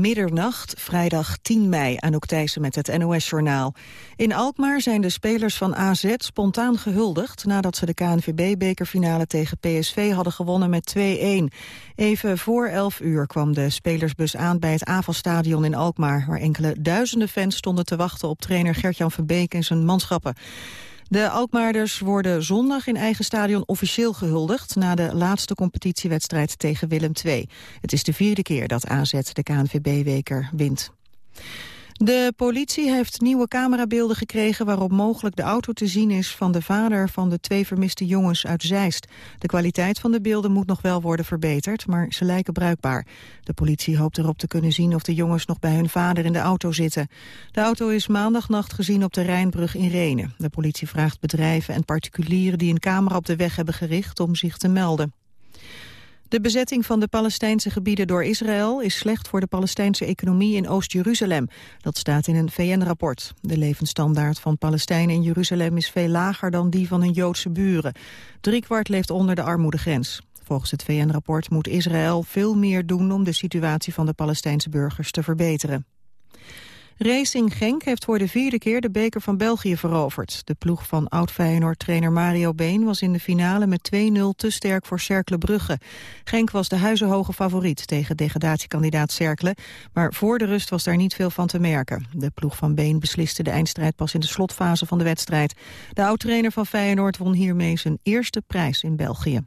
Middernacht, vrijdag 10 mei, Anouk Thijssen met het NOS-journaal. In Alkmaar zijn de spelers van AZ spontaan gehuldigd... nadat ze de KNVB-bekerfinale tegen PSV hadden gewonnen met 2-1. Even voor 11 uur kwam de spelersbus aan bij het AVAS-stadion in Alkmaar... waar enkele duizenden fans stonden te wachten op trainer Gertjan Verbeek en zijn manschappen. De Alkmaarders worden zondag in eigen stadion officieel gehuldigd... na de laatste competitiewedstrijd tegen Willem II. Het is de vierde keer dat AZ de KNVB-weker wint. De politie heeft nieuwe camerabeelden gekregen waarop mogelijk de auto te zien is van de vader van de twee vermiste jongens uit Zeist. De kwaliteit van de beelden moet nog wel worden verbeterd, maar ze lijken bruikbaar. De politie hoopt erop te kunnen zien of de jongens nog bij hun vader in de auto zitten. De auto is maandagnacht gezien op de Rijnbrug in Renen. De politie vraagt bedrijven en particulieren die een camera op de weg hebben gericht om zich te melden. De bezetting van de Palestijnse gebieden door Israël is slecht voor de Palestijnse economie in Oost-Jeruzalem. Dat staat in een VN-rapport. De levensstandaard van Palestijnen in Jeruzalem is veel lager dan die van hun Joodse buren. Driekwart leeft onder de armoedegrens. Volgens het VN-rapport moet Israël veel meer doen om de situatie van de Palestijnse burgers te verbeteren. Racing Genk heeft voor de vierde keer de beker van België veroverd. De ploeg van oud-Feyenoord-trainer Mario Been was in de finale met 2-0 te sterk voor Cercle Brugge. Genk was de huizenhoge favoriet tegen degradatiekandidaat Cercle, maar voor de rust was daar niet veel van te merken. De ploeg van Been besliste de eindstrijd pas in de slotfase van de wedstrijd. De oud-trainer van Feyenoord won hiermee zijn eerste prijs in België.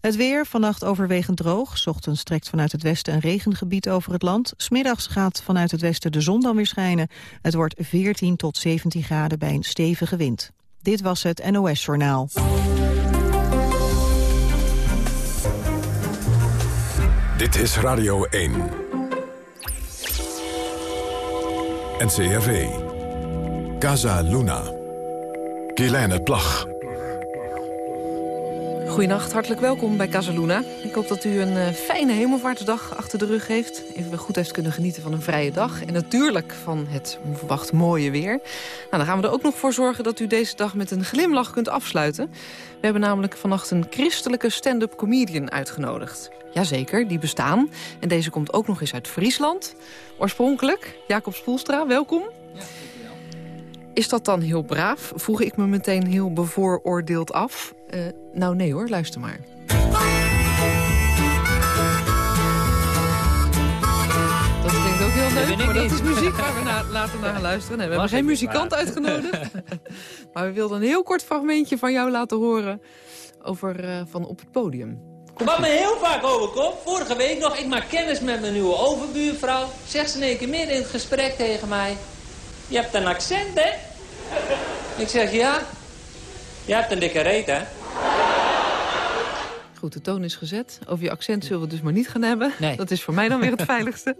Het weer, vannacht overwegend droog. Ochtends trekt vanuit het westen een regengebied over het land. Smiddags gaat vanuit het westen de zon dan weer schijnen. Het wordt 14 tot 17 graden bij een stevige wind. Dit was het NOS Journaal. Dit is Radio 1. NCRV. Casa Luna. Kielijne Plag. Goedenacht, hartelijk welkom bij Casaluna. Ik hoop dat u een uh, fijne hemelvaartsdag achter de rug heeft. Even goed heeft kunnen genieten van een vrije dag. En natuurlijk van het onverwacht mooie weer. Nou, dan gaan we er ook nog voor zorgen dat u deze dag met een glimlach kunt afsluiten. We hebben namelijk vannacht een christelijke stand-up comedian uitgenodigd. Jazeker, die bestaan. En deze komt ook nog eens uit Friesland. Oorspronkelijk, Jacob Spoelstra, welkom. Ja. Is dat dan heel braaf? Vroeg ik me meteen heel bevooroordeeld af. Uh, nou nee hoor, luister maar. Dat klinkt ook heel leuk, maar dat is muziek waar we na, later naar gaan luisteren. Nee, we hebben geen muzikant uitgenodigd. maar we wilden een heel kort fragmentje van jou laten horen... over uh, van op het podium. Wat me heel vaak overkomt, vorige week nog, ik maak kennis met mijn nieuwe overbuurvrouw. Zegt ze in één keer midden in het gesprek tegen mij... Je hebt een accent, hè? Ik zeg, ja. Je hebt een dikke reet, hè? Goed, de toon is gezet. Over je accent zullen we het dus maar niet gaan hebben. Nee. Dat is voor mij dan weer het veiligste.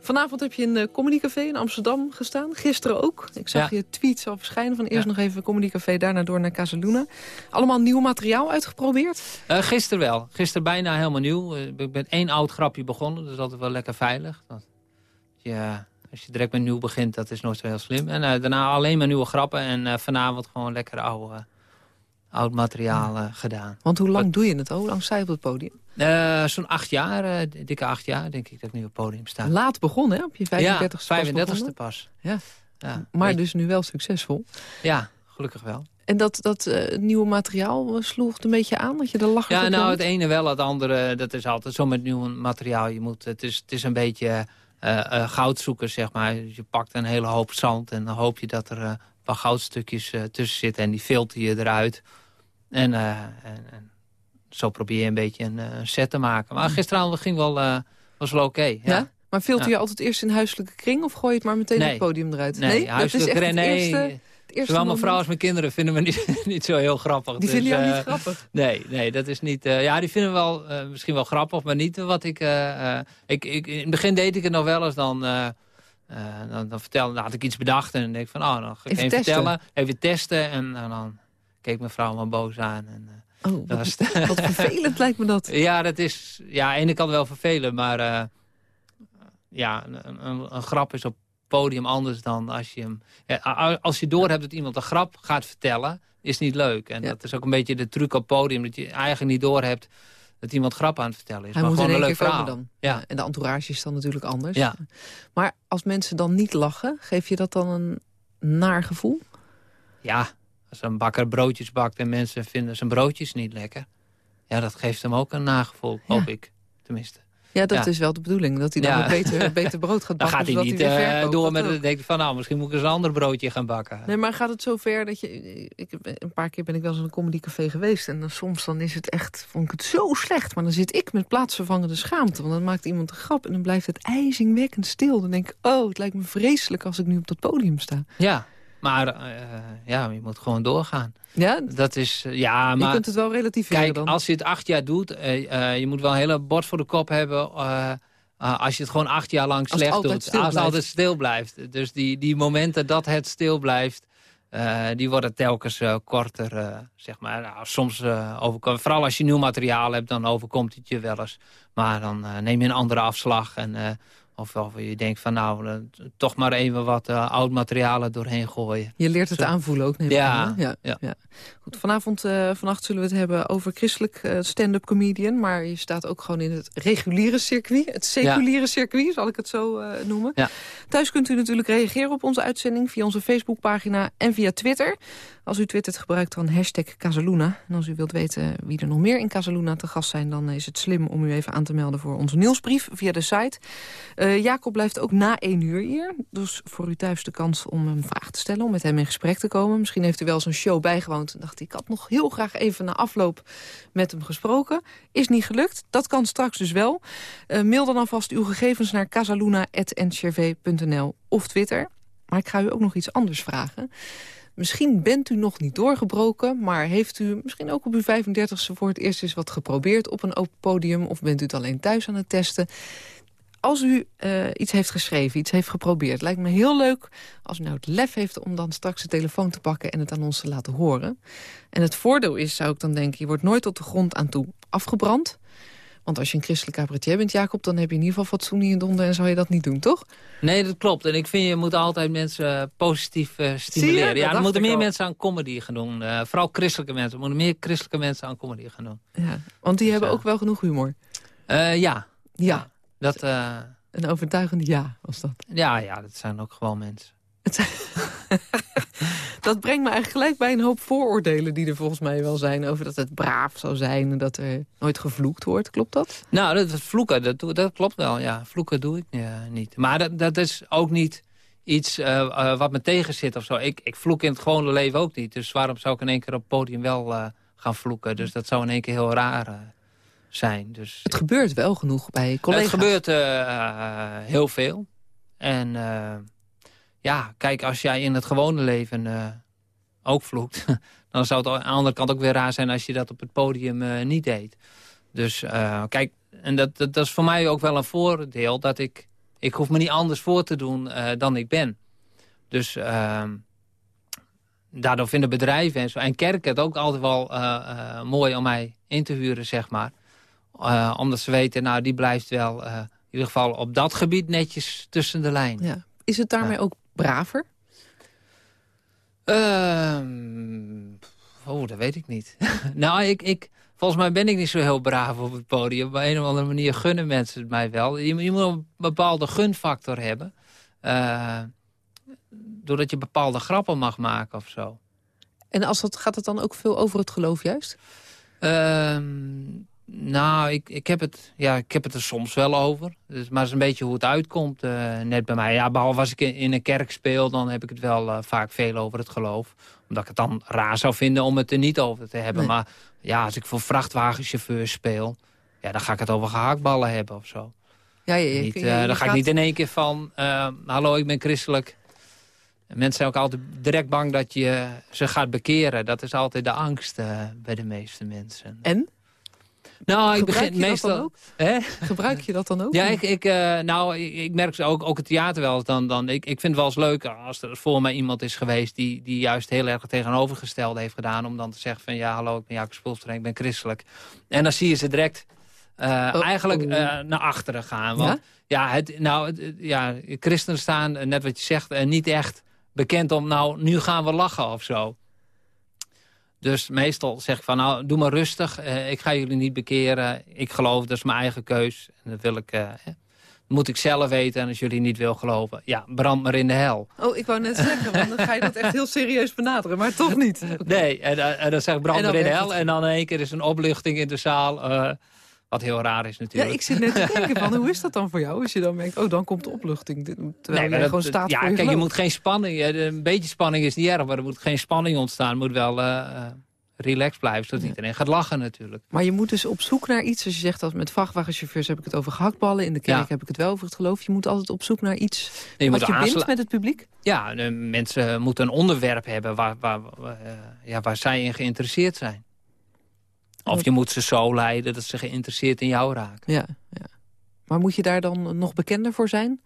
Vanavond heb je in de Comedycafé in Amsterdam gestaan. Gisteren ook. Ik zag je tweets al verschijnen van eerst nog even Comedycafé... daarna door naar Casaluna. Allemaal nieuw materiaal uitgeprobeerd? Uh, gisteren wel. Gisteren bijna helemaal nieuw. Uh, ik ben één oud grapje begonnen. Dus dat is wel lekker veilig. Dat, ja, als je direct met nieuw begint, dat is nooit zo heel slim. En uh, daarna alleen maar nieuwe grappen. En uh, vanavond gewoon lekker oude, oud materiaal gedaan. Want hoe lang doe je het al? Hoe lang sta je op het podium? Zo'n acht jaar, dikke acht jaar, denk ik dat ik nu op het podium sta. Laat begonnen, hè? Op je 35ste ja, 35ste pas. Ja. ja. Maar dus nu wel succesvol. Ja, gelukkig wel. En dat, dat nieuwe materiaal sloeg het een beetje aan? Dat je er lachen Ja, nou, het ene wel, het andere, dat is altijd zo met nieuw materiaal. Je moet, het, is, het is een beetje goud zoeken, zeg maar. Je pakt een hele hoop zand en dan hoop je dat er een paar goudstukjes tussen zitten. En die filter je eruit. En, en, en, zo probeer je een beetje een set te maken. Maar gisteravond ging wel, was wel oké. ja? ja? Maar filter je altijd eerst in huiselijke kring of gooi je het maar meteen op het podium eruit? Nee, nee huiselijke kring, nee. Zowel mijn vrouw als mijn kinderen vinden me niet, niet zo heel grappig. Die dus, vinden jou uh, niet grappig? Nee, nee, dat is niet... Uh, ja, die vinden wel uh, misschien wel grappig, maar niet wat ik, ik, ik... In het begin deed ik het nog wel eens, dan... dan, dan, vertel, dan had ik iets bedacht en dan denk ik van, oh, dan ga ik even, even vertellen. Even testen. En, en, dan keek mijn vrouw me boos aan. En, oh, wat, wat vervelend lijkt me dat. Ja, dat is ja, aan de ene kant wel vervelend, maar ja, een, een, een, grap is op podium anders dan als je hem... als je doorhebt dat iemand een grap gaat vertellen, is niet leuk. En dat is ook een beetje de truc op podium, dat je eigenlijk niet doorhebt dat iemand grap aan het vertellen is. Hij maar gewoon een leuk verhaal. dan. Ja. En de entourage is dan natuurlijk anders. Ja. Maar als mensen dan niet lachen, geef je dat dan een naar gevoel? ja, als een bakker broodjes bakt en mensen vinden zijn broodjes niet lekker. Ja, dat geeft hem ook een nagevoel, Ja. hoop ik. Tenminste. Ja, dat Ja. is wel de bedoeling. Dat hij dan Ja. beter, beter brood gaat Dan bakken. gaat hij niet eh, door met het denkt van nou, misschien moet ik eens een ander broodje gaan bakken. Nee, maar gaat het zo ver dat je... Ik, een paar keer ben ik wel eens in een comedycafé geweest... en dan, soms dan is het echt, vond ik het zo slecht... maar dan zit ik met plaatsvervangende schaamte. Want dan maakt iemand een grap en dan blijft het ijzingwekkend stil. Dan denk ik, oh, het lijkt me vreselijk als ik nu op dat podium sta. Ja, maar eh, ja, je moet gewoon doorgaan. Ja, Dat is, eh, ja, je maar kunt het wel relativeren kijk, dan. als je het acht jaar doet, eh, je moet wel een hele bord voor de kop hebben... als je het gewoon acht jaar lang slecht doet, als het blijft. altijd stil blijft. Dus die, die momenten dat het stil blijft, die worden telkens korter, zeg maar. Nou, soms overkomt, vooral als je nieuw materiaal hebt, dan overkomt het je wel eens. Maar dan neem je een andere afslag en... of, of je denkt van nou, eh, toch maar even wat eh, oud materiaal er doorheen gooien. Je leert het Zo. aanvoelen ook, neem ik Ja, aan, ja. ja. Goed, vanavond, eh, vannacht zullen we het hebben over christelijk stand-up comedian. Maar je staat ook gewoon in het reguliere circuit. Het seculiere circuit, zal ik het zo noemen. Ja. Thuis kunt u natuurlijk reageren op onze uitzending via onze Facebookpagina en via Twitter. Als u twittert gebruikt dan hashtag Casaluna. En als u wilt weten wie er nog meer in Casaluna te gast zijn... dan is het slim om u even aan te melden voor onze nieuwsbrief via de site. Eh, Jacob blijft ook na één uur hier. Dus voor u thuis de kans om een vraag te stellen, om met hem in gesprek te komen. Misschien heeft u wel zo'n show bijgewoond en dacht... ik had nog heel graag even na afloop met hem gesproken. Is niet gelukt. Dat kan straks dus wel. Eh, mail dan alvast uw gegevens naar casaluna.ncrv.nl of Twitter. Maar ik ga u ook nog iets anders vragen. Misschien bent u nog niet doorgebroken, maar heeft u misschien ook op uw 35e voor het eerst eens wat geprobeerd op een open podium, of bent u het alleen thuis aan het testen? Als u eh, iets heeft geschreven, iets heeft geprobeerd, lijkt me heel leuk als u nou het lef heeft om dan straks de telefoon te pakken en het aan ons te laten horen. En het voordeel is, zou ik dan denken, je wordt nooit tot de grond aan toe afgebrand. Want als je een christelijk cabaretier bent, Jacob, dan heb je in ieder geval fatsoen in je donder en zou je dat niet doen, toch? Nee, dat klopt. En ik vind je moet altijd mensen eh, positief eh, stimuleren. Ja, er moeten meer al. mensen aan comedy gaan doen. Eh, vooral christelijke mensen. Er moeten meer christelijke mensen aan comedy gaan doen. Ja, want die Dus, hebben ook wel genoeg humor. Ja, Ja, dat, een overtuigende ja was dat. ja, ja, dat zijn ook gewoon mensen. Het zijn- dat brengt me eigenlijk gelijk bij een hoop vooroordelen die er volgens mij wel zijn... over dat het braaf zou zijn en dat er nooit gevloekt wordt. Klopt dat? Nou, dat, vloeken, dat, doe- dat klopt wel. Ja, vloeken doe ik eh, niet. Maar dat, dat is ook niet iets eh, eh, wat me tegen zit of zo. Ik, ik vloek in het gewone leven ook niet. Dus waarom zou ik in één keer op het podium wel eh, gaan vloeken? Dus dat zou in één keer heel raar zijn. Dus, Het gebeurt wel genoeg bij collega's. Het gebeurt heel veel. En ja, kijk, als jij in het gewone leven eh, ook vloekt... dan zou het aan de andere kant ook weer raar zijn als je dat op het podium eh, niet deed. Dus eh, kijk, en dat, dat, dat is voor mij ook wel een voordeel... dat ik, ik hoef me niet anders voor te doen dan ik ben. Dus ehm, daardoor vinden bedrijven en, zo, en kerken het ook altijd wel mooi om mij in te huren, zeg maar. Omdat ze weten, nou, die blijft wel in ieder geval op dat gebied netjes tussen de lijnen. Ja. Is het daarmee Ja. ook braver? Ehm, oh, dat weet ik niet. nou, ik, ik, volgens mij ben ik niet zo heel braaf op het podium. Op een of andere manier gunnen mensen het mij wel. Je, je moet een bepaalde gunfactor hebben. Eh, doordat je bepaalde grappen mag maken of zo. En als dat, gaat het dan ook veel over het geloof juist? Ehm, nou, ik, ik, heb het, ja, ik heb het er soms wel over. Dus, maar het is een beetje hoe het uitkomt eh, net bij mij. Ja, behalve als ik in, in een kerk speel, dan heb ik het wel eh, vaak veel over het geloof. Omdat ik het dan raar zou vinden om het er niet over te hebben. Nee. Maar ja, als ik voor vrachtwagenchauffeurs speel... Ja, dan ga ik het over gehaktballen hebben of zo. Ja, je, je- niet, eh, je dan ga ik niet in één keer van... hallo, ik ben christelijk. Mensen zijn ook altijd direct bang dat je ze gaat bekeren. Dat is altijd de angst bij de meeste mensen. En? Nou, ik Gebruik begin je dat dan meestal... ook? Hè? Gebruik je dat dan ook? Ja, ik, ik, eh, nou, ik, ik merk ze ook, ook het theater wel eens dan. dan ik, ik vind het wel eens leuk als er voor mij iemand is geweest... die, die juist heel erg het tegenovergestelde heeft gedaan... om dan te zeggen van ja, hallo, ik ben Jacob Spoelstra, ik ben christelijk. En dan zie je ze direct eh, Oh, eigenlijk oh. eh, naar achteren gaan. Want ja, het, nou, het- ja, christenen staan, net wat je zegt, eh, niet echt bekend om... nou, nu gaan we lachen of zo. Dus meestal zeg ik van, nou, doe maar rustig. Eh, ik ga jullie niet bekeren. Ik geloof, dat is mijn eigen keus. En dat wil ik, uh, moet ik zelf weten. En als jullie niet wil geloven, ja, brand maar in de hel. Oh, ik wou net zeggen, want dan ga je dat echt heel serieus benaderen. Maar toch niet. Nee, en, en dan zeg ik brand maar in de hel. En dan in één keer is een opluchting in de zaal... Uh, wat heel raar is natuurlijk. Ja, ik zit net te denken van, hoe is dat dan voor jou? Als je dan denkt, oh, dan komt de opluchting. Terwijl nee, je gewoon staat Ja, je kijk, je moet geen spanning... Een beetje spanning is niet erg, maar er moet geen spanning ontstaan. Er moet wel uh, relaxed blijven, zodat ja. iedereen gaat lachen natuurlijk. Maar je moet dus op zoek naar iets. Als je zegt dat met vrachtwagenchauffeurs heb ik het over gehaktballen. In de kerk ja. heb ik het wel over het geloof. Je moet altijd op zoek naar iets nee, je wat je bindt met het publiek. Ja, de mensen moeten een onderwerp hebben waar, waar, ja, waar zij in geïnteresseerd zijn. Of je moet ze zo leiden dat ze geïnteresseerd in jou raken. Ja, ja. Maar moet je daar dan nog bekender voor zijn?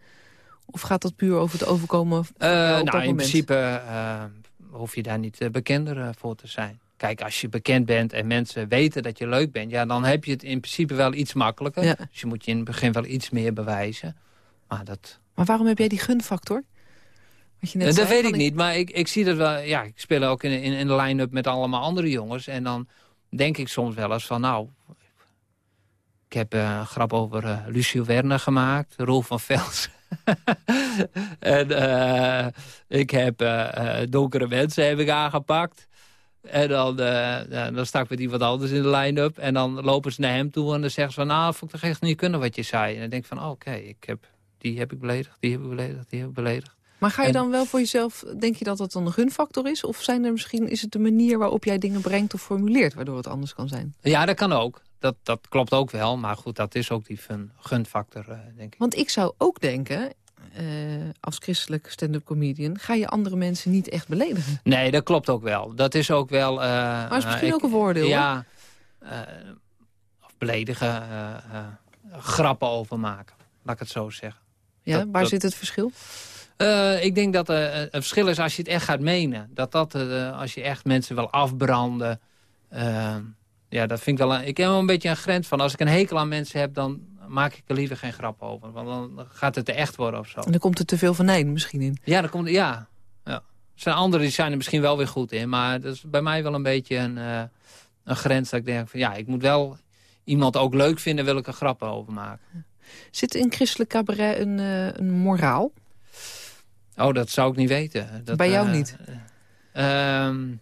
Of gaat dat puur over het overkomen uh, Nou, in moment? principe uh, hoef je daar niet uh, bekender voor te zijn. Kijk, als je bekend bent en mensen weten dat je leuk bent... Ja, dan heb je het in principe wel iets makkelijker. Ja. Dus je moet je in het begin wel iets meer bewijzen. Maar, dat... maar waarom heb jij die gunfactor? Wat je net dat zei, weet ik niet, maar ik, ik zie dat wel... Ja, ik speel ook in, in, in de line-up met allemaal andere jongens. En dan denk ik soms wel eens van, nou... Ik heb uh, een grap over uh, Lucio Werner gemaakt, Rolf van Vels. en uh, ik heb donkere mensen heb ik aangepakt. En dan, dan sta ik met iemand anders in de line-up. En dan lopen ze naar hem toe en dan zeggen ze van... nou, vond ik echt niet kunnen wat je zei. En dan denk ik van, oh, oké, okay, heb die heb ik beledigd, die heb ik beledigd, die heb ik beledigd. Maar ga je en, dan wel voor jezelf, denk je dat dat dan een gunfactor is? Of zijn er misschien, is het de manier waarop jij dingen brengt of formuleert... waardoor het anders kan zijn? Ja, dat kan ook. Dat, dat klopt ook wel. Maar goed, dat is ook die gunfactor, uh, denk ik. Want ik zou ook denken, uh, als christelijk stand-up comedian... ga je andere mensen niet echt beledigen. Nee, dat klopt ook wel. Dat is ook wel... Uh, maar is misschien ook een voordeel, Ja, of beledigen, grappen over maken. Laat ik het zo zeggen. Ja, dat, waar dat... zit het verschil? Uh, ik denk dat uh, het verschil is als je het echt gaat menen. Dat dat, uh, als je echt mensen wil afbranden... ja, dat vind ik wel... Een, ik heb wel een beetje een grens van... als ik een hekel aan mensen heb, dan maak ik er liever geen grap over. Want dan gaat het te echt worden of zo. En dan komt er te veel venijn misschien in. Ja, dan komt, ja. ja. Er zijn anderen die zijn er misschien wel weer goed in. Maar dat is bij mij wel een beetje een, een grens dat ik denk van... ja, ik moet wel iemand ook leuk vinden, wil ik er grappen over maken. Zit in christelijk cabaret een, een moraal? Oh, dat zou ik niet weten. Dat, Bij jou uh, niet? Uh, um,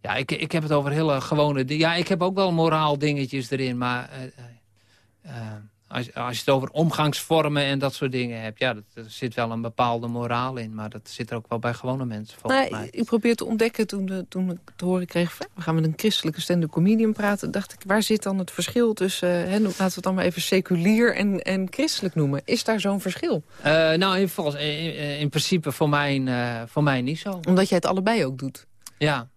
ja, ik, ik heb het over hele gewone dingen. Ja, ik heb ook wel moraal dingetjes erin, maar... Uh, als, als je het over omgangsvormen en dat soort dingen hebt... ja, dat, er zit wel een bepaalde moraal in. Maar dat zit er ook wel bij gewone mensen, volgens nee, mij. Ik probeer te ontdekken toen, de, toen ik te horen kreeg... we gaan met een christelijke stand-up comedian praten... dacht ik, waar zit dan het verschil tussen... Uh, hè, laten we het dan maar even seculier en, en christelijk noemen. Is daar zo'n verschil? Uh, nou, in, in, in, principe voor mij, uh, voor mij niet zo. Omdat jij het allebei ook doet? Ja.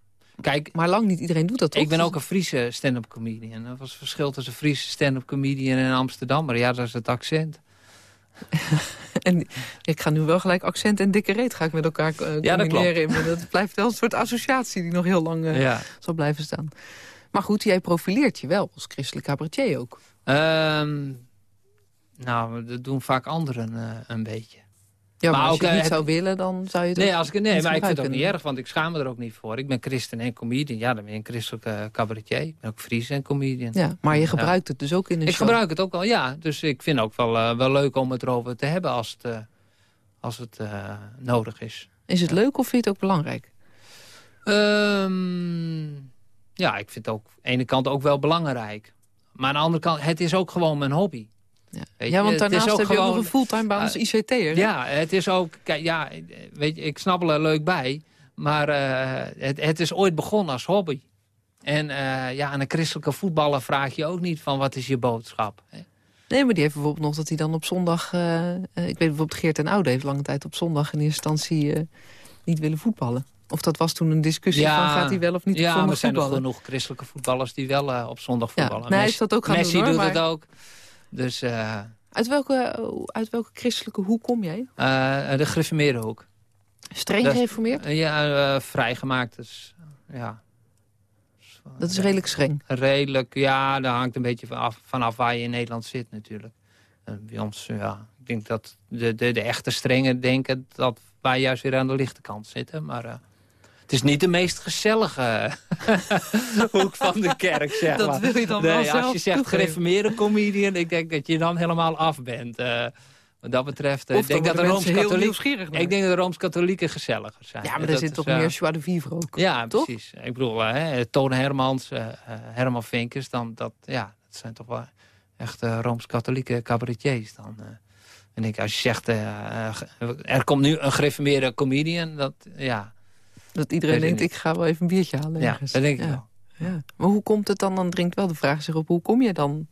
Kijk, maar lang niet iedereen doet dat, toch? Ik ben ook een Friese stand-up comedian. Er was het verschil tussen Friese stand-up comedian en Amsterdam. Maar ja, dat is het accent. en ik ga nu wel gelijk accent en dikke reet ga ik met elkaar uh, ja, combineren. Dat, dat blijft wel een soort associatie die nog heel lang uh, ja. zal blijven staan. Maar goed, jij profileert je wel als christelijk cabaretier ook. Um, nou, dat doen vaak anderen uh, een beetje. Ja, maar, maar als ook, je het niet zou willen, dan zou je het Nee, als ik, nee maar ik vind het ook niet erg, want ik schaam me er ook niet voor. Ik ben christen en comedian. Ja, dan ben je een christelijke cabaretier. Ik ben ook Fries en comedian. Ja, maar je gebruikt ja. het dus ook in de ik show? Ik gebruik het ook wel, ja. Dus ik vind het ook wel, uh, wel leuk om het erover te hebben als het, uh, als het uh, nodig is. Is het ja. leuk of vind je het ook belangrijk? Um, ja, ik vind het ook aan de ene kant ook wel belangrijk. Maar aan de andere kant, het is ook gewoon mijn hobby. Ja, ja want daarnaast heb gewoon, je ook nog een fulltime baan als ICT'er. Ja, het is ook... Kijk, ja, weet je, ik snap er leuk bij. Maar uh, het, het is ooit begonnen als hobby. En uh, ja, aan een christelijke voetballer vraag je ook niet van wat is je boodschap. Hè? Nee, maar die heeft bijvoorbeeld nog dat hij dan op zondag... Uh, ik weet bijvoorbeeld Geert en Oude heeft lange tijd op zondag in eerste instantie niet willen voetballen. Of dat was toen een discussie ja, van gaat hij wel of niet ja, op zondag maar er zijn voetballen. nog genoeg christelijke voetballers die wel op zondag voetballen. Ja, nee, hij is dat ook gaan Messi doen, hoor, doet maar... het ook. Dus, uh, uit, welke, uit welke christelijke hoek kom jij? Uh, de gereformeerde hoek. Streng gereformeerd? Ja, vrijgemaakt. Dus, ja. Dat is redelijk streng? Redelijk, ja. Daar hangt een beetje vanaf, vanaf waar je in Nederland zit natuurlijk. bij ons, ja. Ik denk dat de, de, de echte strengen denken dat wij juist weer aan de lichte kant zitten. Maar het is niet de meest gezellige hoek van de kerk, zeg dat wil je dan wel Als je zegt gereformeerde comedian, ik denk dat je dan helemaal af bent. Uh, wat dat betreft, ik denk dat de Rooms-Katholieken ik denk dat de Rooms-Katholieken gezelliger zijn. Ja, maar er zit toch meer joie de vivre ook. Ja, toch? precies. Ik bedoel, uh, Toon Hermans, Herman Vinkers, dan dat, ja, dat zijn toch wel echt Rooms-Katholieke cabaretiers dan. En ik, als je zegt, er komt nu een gereformeerde comedian, dat, ja... Dat iedereen denkt, ik ga wel even een biertje halen. Ja, dat denk ik wel. Ja. Maar hoe komt het dan? Dan dringt wel de vraag zich op, hoe kom je dan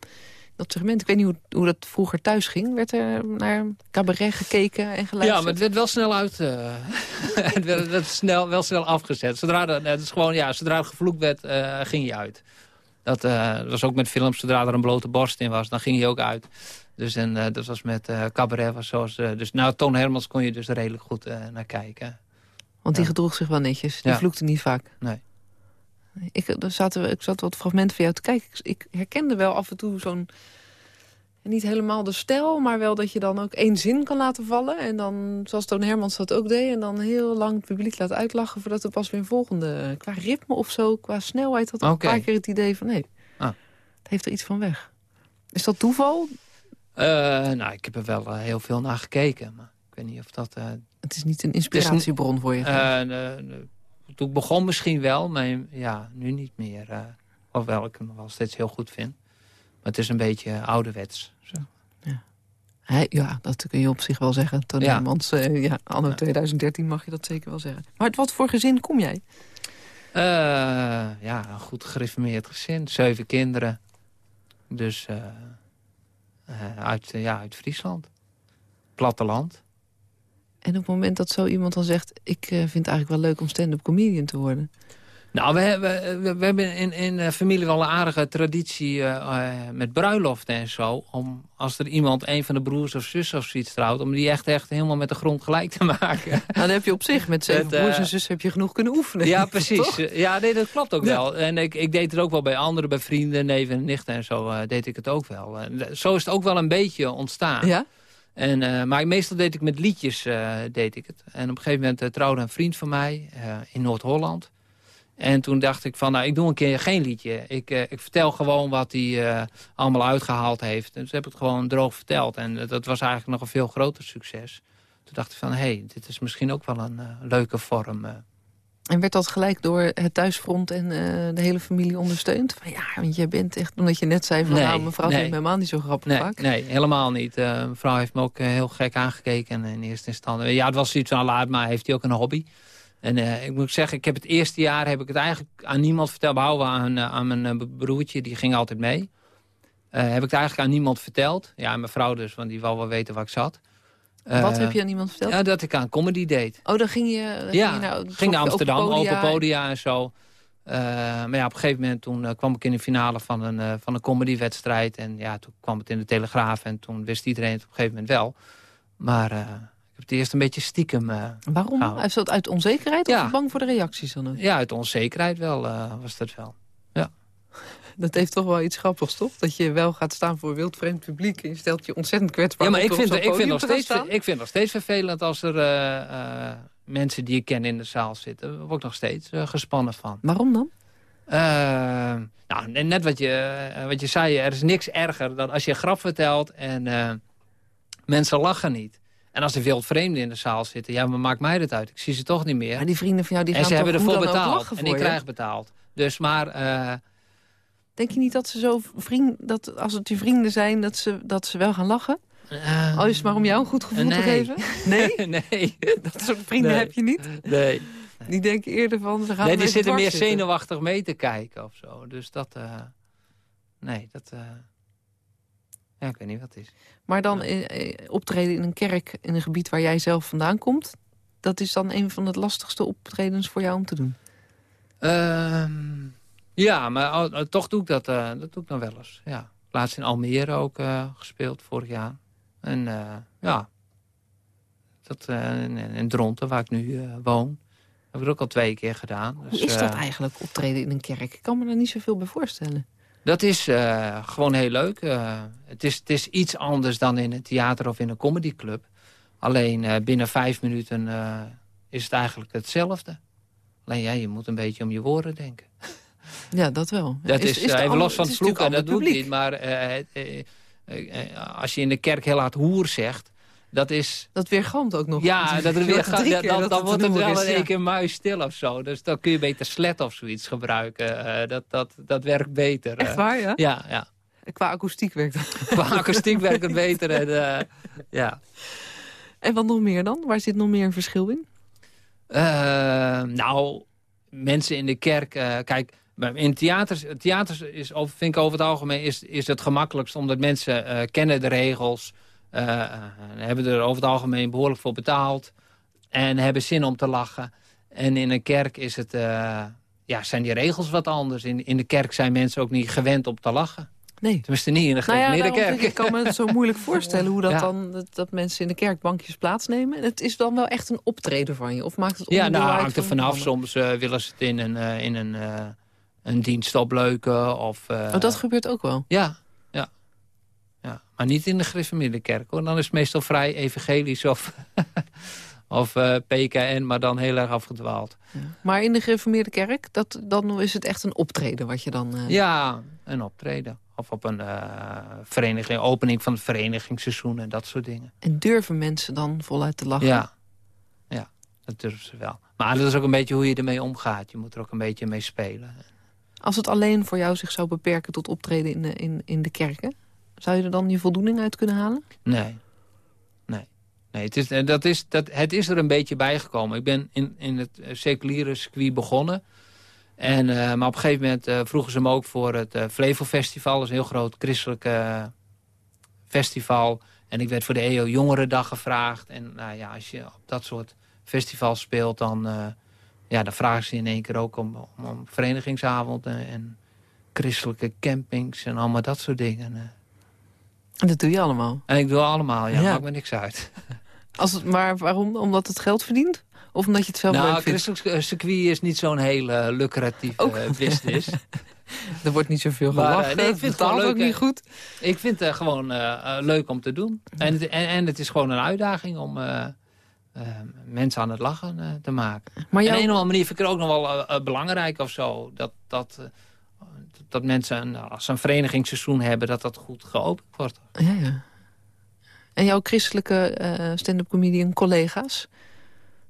dat segment? Ik weet niet hoe, hoe dat vroeger thuis ging. Werd er naar cabaret gekeken en geluisterd? Ja, maar het werd wel snel uit. Uh, het werd, snel, wel snel afgezet. Zodra, de, het is gewoon, ja, zodra het gevloekt werd, uh, ging je uit. Dat uh, was ook met films, zodra er een blote borst in was, dan ging je ook uit. Dus en, dat was met cabaret. Was zoals, dus nou, Toon Hermans kon je dus redelijk goed naar kijken. Want die gedroeg zich wel netjes. Die vloekte niet vaak. Nee. Ik, er zaten, ik zat wat fragmenten van jou te kijken. Ik herkende wel af en toe zo'n... Niet helemaal de stijl, maar wel dat je dan ook één zin kan laten vallen. En dan, zoals Toon Hermans dat ook deed... en dan heel lang het publiek laat uitlachen... voordat er pas weer een volgende... Qua ritme of zo, qua snelheid... had ik okay. een paar keer het idee van... nee, ah. het heeft er iets van weg. Is dat toeval? Uh, nou, ik heb er wel uh, heel veel naar gekeken. Maar weet niet of dat... Uh, het is niet een inspiratiebron voor je? toen ik begon misschien wel, maar ja, nu niet meer. Uh, hoewel ik hem nog wel steeds heel goed vind. Maar het is een beetje ouderwets. Zo. Ja. Ja, dat kun je op zich wel zeggen. Toen ja. uh, ja, anno 2013 mag je dat zeker wel zeggen. Maar wat voor gezin kom jij? Uh, ja, een goed gereformeerd gezin. Zeven kinderen. Dus uit, ja, uit Friesland. Platteland. En op het moment dat zo iemand dan zegt... ik uh, vind het eigenlijk wel leuk om stand-up comedian te worden... Nou, we hebben, we, hebben in, in de familie wel een aardige traditie uh, met bruiloften en zo. Om als er iemand, een van de broers of zussen of zoiets trouwt... om die echt, echt helemaal met de grond gelijk te maken. Nou, dan heb je op zich met zeven broers en zussen heb je genoeg kunnen oefenen. Ja, precies. Ja, nee, dat klopt ook wel. En ik, ik deed het ook wel bij anderen, bij vrienden, neven en nichten en zo uh, deed ik het ook wel. zo is het ook wel een beetje ontstaan. Ja? En, uh, maar meestal deed ik met liedjes uh, deed ik het. En op een gegeven moment uh, trouwde een vriend van mij in Noord-Holland. En toen dacht ik van, nou, ik doe een keer geen liedje. Ik, ik vertel gewoon wat hij allemaal uitgehaald heeft. En dus heb ik het gewoon droog verteld. En dat was eigenlijk nog een veel groter succes. Toen dacht ik van, hé, hey, dit is misschien ook wel een leuke vorm en werd dat gelijk door het thuisfront en uh, de hele familie ondersteund? Van, ja, want jij bent echt, omdat je net zei van... nou, mevrouw nee. vindt helemaal niet zo grappig nee, vaak. Nee, helemaal niet. Uh, mevrouw heeft me ook uh, heel gek aangekeken in eerste instantie. Ja, het was zoiets van, laat maar, heeft hij ook een hobby. En ik moet zeggen, ik heb het eerste jaar heb ik het eigenlijk aan niemand verteld... behalve aan, aan mijn broertje, die ging altijd mee. heb ik het eigenlijk aan niemand verteld. Ja, mijn vrouw dus, want die wou wel weten waar ik zat. Wat heb je aan iemand verteld? Ja, dat ik aan comedy deed. Oh, dan ging je, dan ja, ging je ging naar Amsterdam, open podia, open podia en zo. Uh, maar ja, op een gegeven moment toen, uh, kwam ik in de finale van een, uh, van een comedywedstrijd. En ja, toen kwam het in de Telegraaf en toen wist iedereen het op een gegeven moment wel. Maar ik heb het eerst een beetje stiekem Waarom? Is dat uit onzekerheid ja. of bang voor de reacties dan ook? Ja, uit onzekerheid wel was dat wel. Dat heeft toch wel iets grappigs, toch? Dat je wel gaat staan voor wildvreemd publiek... en je stelt je ontzettend kwetsbaar Ja, maar ik vind, ik, vind nog steeds, ik vind nog steeds vervelend als er uh, uh, mensen die ik ken in de zaal zitten. Daar word ik nog steeds uh, gespannen van. Waarom dan? nou, net wat je, wat je zei, er is niks erger dan als je een grap vertelt... en mensen lachen niet. En als er veel vreemden in de zaal zitten, ja, maar maakt mij dat uit. Ik zie ze toch niet meer. Maar die vrienden van jou, die gaan En ze hebben ervoor betaald. En ik krijg betaald. Dus maar... Denk je niet dat ze zo vriend, dat als het je vrienden zijn, dat ze, dat ze wel gaan lachen? Uh, Al is het maar om jou een goed gevoel nee. te geven? Nee? nee. Dat soort vrienden nee. heb je niet? Nee. Die denken eerder van, ze gaan Nee, die zitten meer zitten. zenuwachtig mee te kijken of zo. Dus dat, uh, nee, dat, uh, ja, ik weet niet wat het is. Maar dan optreden in een kerk in een gebied waar jij zelf vandaan komt, dat is dan een van de lastigste optredens voor jou om te doen? Ehm ja, maar toch doe ik dat, uh, dat doe ik dan wel eens. Ja. Laatst in Almere ook uh, gespeeld, vorig jaar. En uh, ja, dat, in, in Dronten, waar ik nu woon, heb ik ook al twee keer gedaan. Hoe dus, is dat eigenlijk, optreden in een kerk? Ik kan me daar niet zoveel bij voorstellen. Dat is gewoon heel leuk. het, is, het is iets anders dan in een theater of in een comedyclub. Alleen binnen vijf minuten is het eigenlijk hetzelfde Alleen ja, je moet een beetje om je woorden denken. Ja, dat wel. Dat is, is, even los van het vloeken, dat doe ik niet. Maar als je in de kerk heel hard hoer zegt dat is... Dat weergalmt ook nog. Ja, dat er weer dan, dan wordt het wel in één keer muis stil of zo. Dus dan kun je beter slet of zoiets gebruiken. Dat, dat, dat werkt beter. Echt waar, ja? Ja, ja. Qua akoestiek werkt het. Qua akoestiek werkt het beter. En, uh, ja. en wat nog meer dan? Waar zit nog meer een verschil in? Uh, nou, mensen in de kerk... kijk, in theaters, theaters is, vind ik over het algemeen is, is het gemakkelijkst... omdat mensen kennen de regels... Uh, hebben er over het algemeen behoorlijk voor betaald. En hebben zin om te lachen. En in een kerk is het, uh, ja, zijn die regels wat anders. In, in de kerk zijn mensen ook niet gewend om te lachen. Nee. Tenminste niet in de nou ja, kerk. Ik kan me het zo moeilijk voorstellen hoe dat dan dat, dat, mensen in de kerk bankjes plaatsnemen. En het is dan wel echt een optreden van je? Of maakt het Ja, nou hangt er vanaf. Soms uh, willen ze het in een, in een, een dienst opleuken. Of, oh, dat gebeurt ook wel? Ja, ja. Maar niet in de gereformeerde kerk. Hoor. Dan is het meestal vrij evangelisch of, of uh, eh, PKN, maar dan heel erg afgedwaald. Ja. Maar in de gereformeerde kerk, dat, dan is het echt een optreden wat je dan... Uh... Ja, een optreden. Of op een vereniging, opening van het verenigingsseizoen en dat soort dingen. En durven mensen dan voluit te lachen? Ja, ja dat durven ze wel. Maar dat is ook een beetje hoe je ermee omgaat. Je moet er ook een beetje mee spelen. Als het alleen voor jou zich zou beperken tot optreden in de, in, in de kerken? Zou je er dan je voldoening uit kunnen halen? Nee. Nee. nee het, is, eh, dat is, dat, het is er een beetje bijgekomen. Ik ben in, in het eh, seculiere circuit begonnen. En, uh, maar op een gegeven moment vroegen ze me ook voor het uh, Flevo Festival. Dat is een heel groot christelijk festival. En ik werd voor de EO Jongerendag gevraagd. En nou ja, als je op dat soort festivals speelt... dan, ja, dan vragen ze in één keer ook om, om, om verenigingsavonden... en christelijke campings en allemaal dat soort dingen. En dat doe je allemaal? En ik doe allemaal, ja. Maakt me niks uit. Als het, maar waarom? Omdat het geld verdient? Of omdat je het zelf nou, leuk vindt? Nou, christelijk circuit is niet zo'n hele lucratieve ook. business. er wordt niet zoveel gelachen. Nee, ik vind het leuk, ook niet goed. Ik vind het gewoon uh, leuk om te doen. En het, en, en, het is gewoon een uitdaging om uh, mensen aan het lachen te maken. Maar jouw... En op een of andere manier vind ik het ook nog wel belangrijk of zo. Dat... dat dat mensen, nou, als ze een verenigingsseizoen hebben... dat dat goed geopend wordt. Ja, ja. En jouw christelijke uh, stand-up comedian collega's...